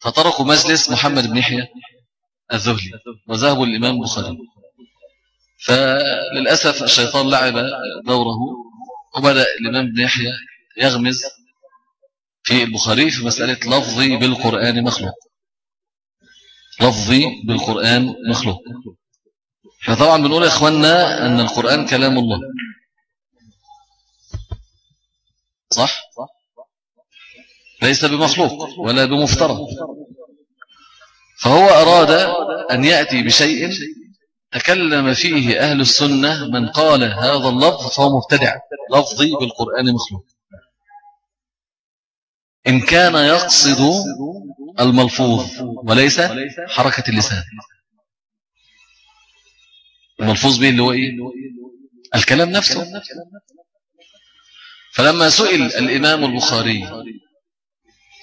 فتركوا مجلس محمد بن يحيى الذهلي وذهبوا للإمام البخاري. فللأسف الشيطان لعب دوره وبدأ الإمام بن يحيى يغمز في البخاري في مسألة لفظي بالقرآن مخلوق. لفظي بالقرآن مخلوق. إحنا طبعا بنقول يا إخواننا أن القرآن كلام الله. صح؟ ليس بمخلوق ولا بمفترض. فهو أراد أن يأتي بشيء تكلم فيه أهل السنة من قال هذا اللفظ فهو مبتدع. لفظي بالقرآن مخلوق. إن كان يقصد الملفوظ وليس حركة اللسان. الملفوظ به اللي هو إيه؟ الكلام نفسه. فلما سئل الإمام البخاري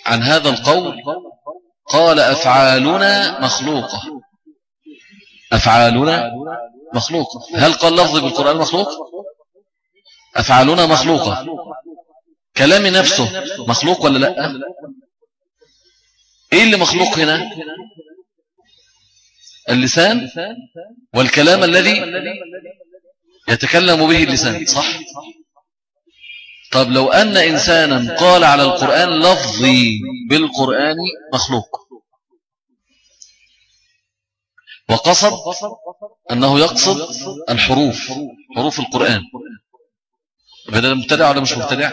عن هذا القول قال أفعالنا مخلوقة. أفعالنا مخلوقة. هل قال لفظ بالقرآن مخلوق؟ أفعالنا مخلوقة. كلامي نفسه مخلوق ولا لا؟ إيه اللي مخلوق هنا؟ اللسان والكلام الذي يتكلم به اللسان صح؟ طب لو أن إنسانا قال على القرآن لفظي بالقرآن مخلوق. وقصد أنه يقصد الحروف حروف القرآن. بدل مبتدع ولا مش مبتدع؟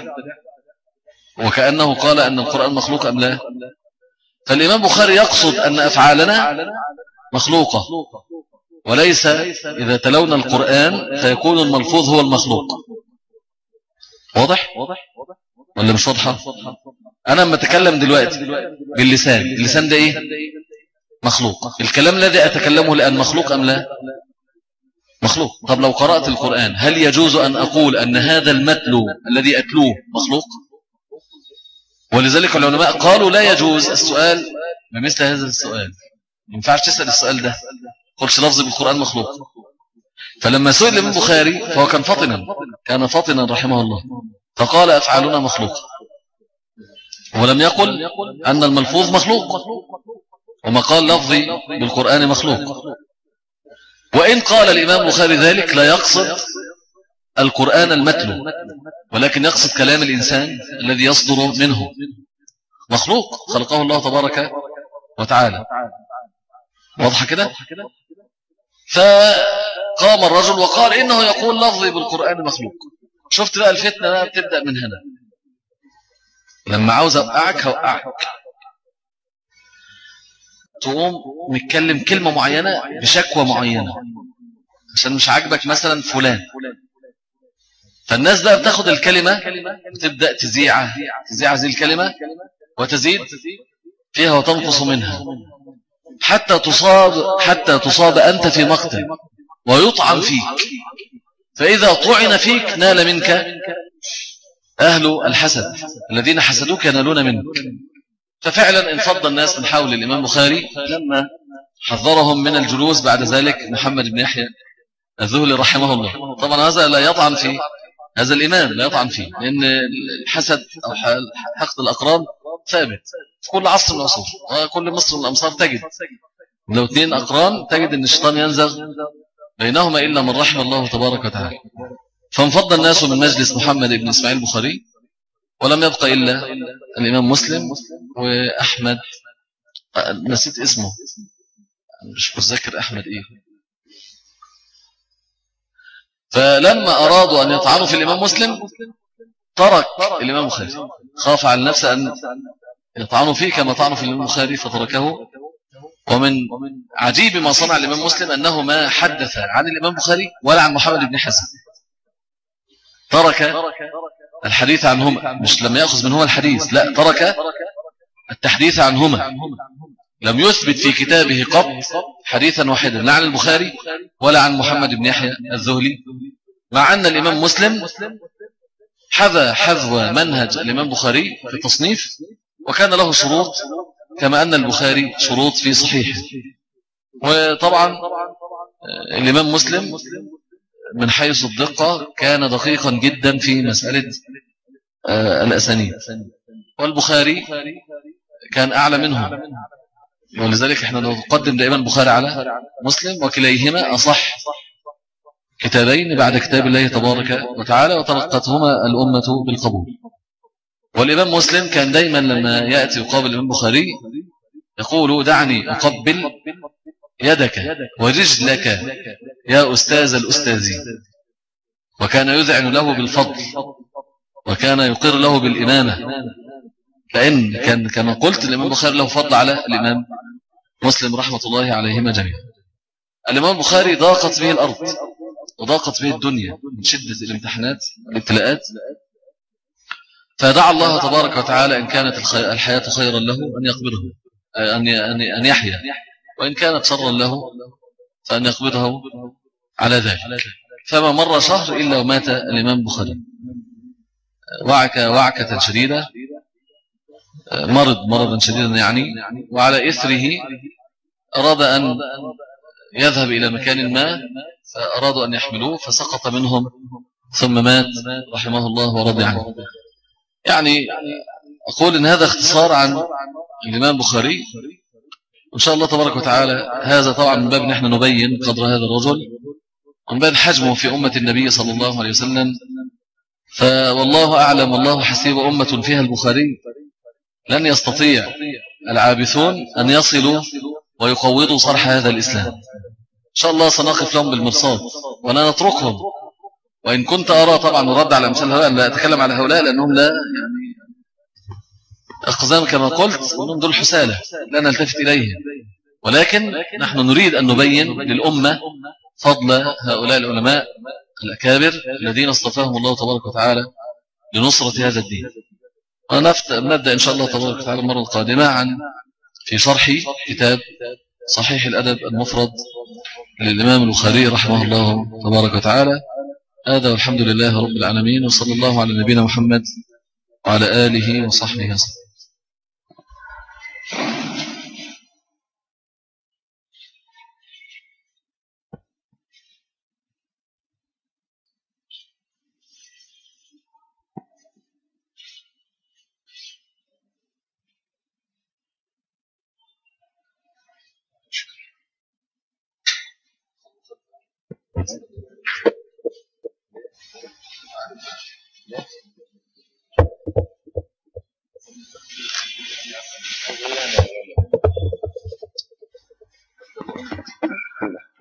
وكأنه قال أن القرآن مخلوق أم لا؟ فالإمام بخاري يقصد أن أفعالنا مخلوقة. وليس إذا تلونا القرآن فيكون الملفوظ هو المخلوق. واضح؟ ولا مش واضحة؟ أنا لما أتكلم دلوقتي باللسان اللسان ده إيه؟ مخلوق. الكلام الذي أتكلمه الآن مخلوق أم لا؟ مخلوق. طب لو قرأت القرآن هل يجوز أن أقول أن هذا المتلو الذي أتلوه مخلوق؟ ولذلك العلماء قالوا لا يجوز. السؤال بمثل هذا السؤال؟ ما ينفعش تسأل السؤال ده. قلش لفظ بالقرآن مخلوق. فلما سئل من بخاري فهو كان فطنا كان فطنا رحمه الله فقال أفعالنا مخلوق. ولم يقل أن الملفوظ مخلوق. وما قال لفظي بالقرآن مخلوق. وإن قال الإمام البخاري ذلك لا يقصد القرآن المتلو ولكن يقصد كلام الإنسان الذي يصدر منه. مخلوق خلقه الله تبارك وتعالى. واضح كده؟ فقام الرجل وقال إنه يقول لفظي بالقرآن مخلوق. شفت بقى الفتنة بقى بتبدأ من هنا. لما عاوز أوقعك هوقعك. تقوم نتكلم كلمة معينة بشكوى معينة. عشان مش عاجبك مثلا فلان. فالناس بقى بتاخد الكلمة وتبدأ تزيع تزيع هذه الكلمة وتزيد فيها وتنقص منها. حتى تصاب حتى تصاب أنت في مقتل ويطعن فيك. فإذا طعن فيك نال منك أهل الحسد الذين حسدوك ينالون منك. ففعلا انفض الناس من حول الإمام البخاري لما حذرهم من الجلوس بعد ذلك محمد بن يحيى الذهلي رحمه الله. طبعا هذا لا يطعن في هذا الإمام لا يطعن فيه لأن الحسد أو حقد الأقران ثابت. في كل عصر من العصور. وكل مصر من الأمصار تجد. لو اثنين أقران تجد أن الشيطان ينزغ بينهما إلا من رحم الله تبارك وتعالى. فانفض الناس من مجلس محمد بن إسماعيل البخاري ولم يبقى إلا الإمام مسلم وأحمد. نسيت اسمه. مش متذكر أحمد إيه. فلما أرادوا أن يطعنوا في الإمام مسلم ترك الإمام البخاري خاف على نفسه أن يطعنوا فيه كما طعنوا في البخاري فتركه. ومن عجيب ما صنع الإمام مسلم أنه ما حدث عن الإمام البخاري ولا عن محمد بن حسن ترك الحديث عنهما. مش لم يأخذ منهما الحديث لا ترك التحديث عنهما. لم يثبت في كتابه قط حديثا واحدا لا عن البخاري ولا عن محمد بن يحيى الذهلي مع أن الإمام مسلم حذى حذو منهج الإمام البخاري في التصنيف وكان له شروط كما أن البخاري شروط في صحيحه وطبعا الإمام مسلم من حيث الدقة كان دقيقا جدا في مسألة آه، الأسانيد. والبخاري كان أعلى منه. ولذلك إحنا نقدم دائما البخاري على مسلم وكليهما أصح كتابين بعد كتاب الله تبارك وتعالى وتلقتهما الأمة بالقبول. والإمام مسلم كان دائما لما يأتي يقابل الإمام البخاري يقول دعني أقبل يدك ورجلك يا أستاذ الأستاذين وكان يذعن له بالفضل وكان يقر له بالإمامة. لأن كان كما قلت الإمام البخاري له فضل على الإمام مسلم رحمة الله عليهما جميعا. الإمام البخاري ضاقت به الأرض وضاقت به الدنيا من شدة الامتحانات والابتلاءات. فدعا الله تبارك وتعالى إن كانت الحياة خيرا له أن يقبضه أن يحيا وإن كانت شرا له فأن يقبضه على ذلك. فما مر شهر إلا ومات الإمام البخاري وعك وعكة شديدة مرض مرضا شديدا يعني وعلى إثره أراد أن يذهب إلى مكان ما فأرادوا أن يحملوه فسقط منهم ثم مات رحمه الله ورضي عنه. يعني أقول إن هذا اختصار عن الإمام بخاري. وإن شاء الله تبارك وتعالى هذا طبعا من باب نحن نبين قدر هذا الرجل. ومن باب حجمه في أمة النبي صلى الله عليه وسلم. فوالله أعلم والله حسيب أمة فيها البخاري. لن يستطيع العابثون أن يصلوا ويقوضوا صرح هذا الإسلام. إن شاء الله سنقف لهم بالمرصاد. ولا نتركهم. وإن كنت أرى طبعا الرد على أمثال هؤلاء لا أتكلم على هؤلاء لأنهم لا يعني أقزام كما قلت وهم دول حسالة لا نلتفت إليهم. ولكن نحن نريد أن نبين للأمة فضل هؤلاء العلماء الأكابر الذين اصطفاهم الله تبارك وتعالى لنصرة هذا الدين. ونبدأ إن شاء الله تبارك وتعالى المرة القادمة عن في شرح كتاب صحيح الأدب المفرد للإمام البخاري رحمه الله تبارك وتعالى. هذا والحمد لله رب العالمين وصلى الله على نبينا محمد وعلى آله وصحبه وسلم.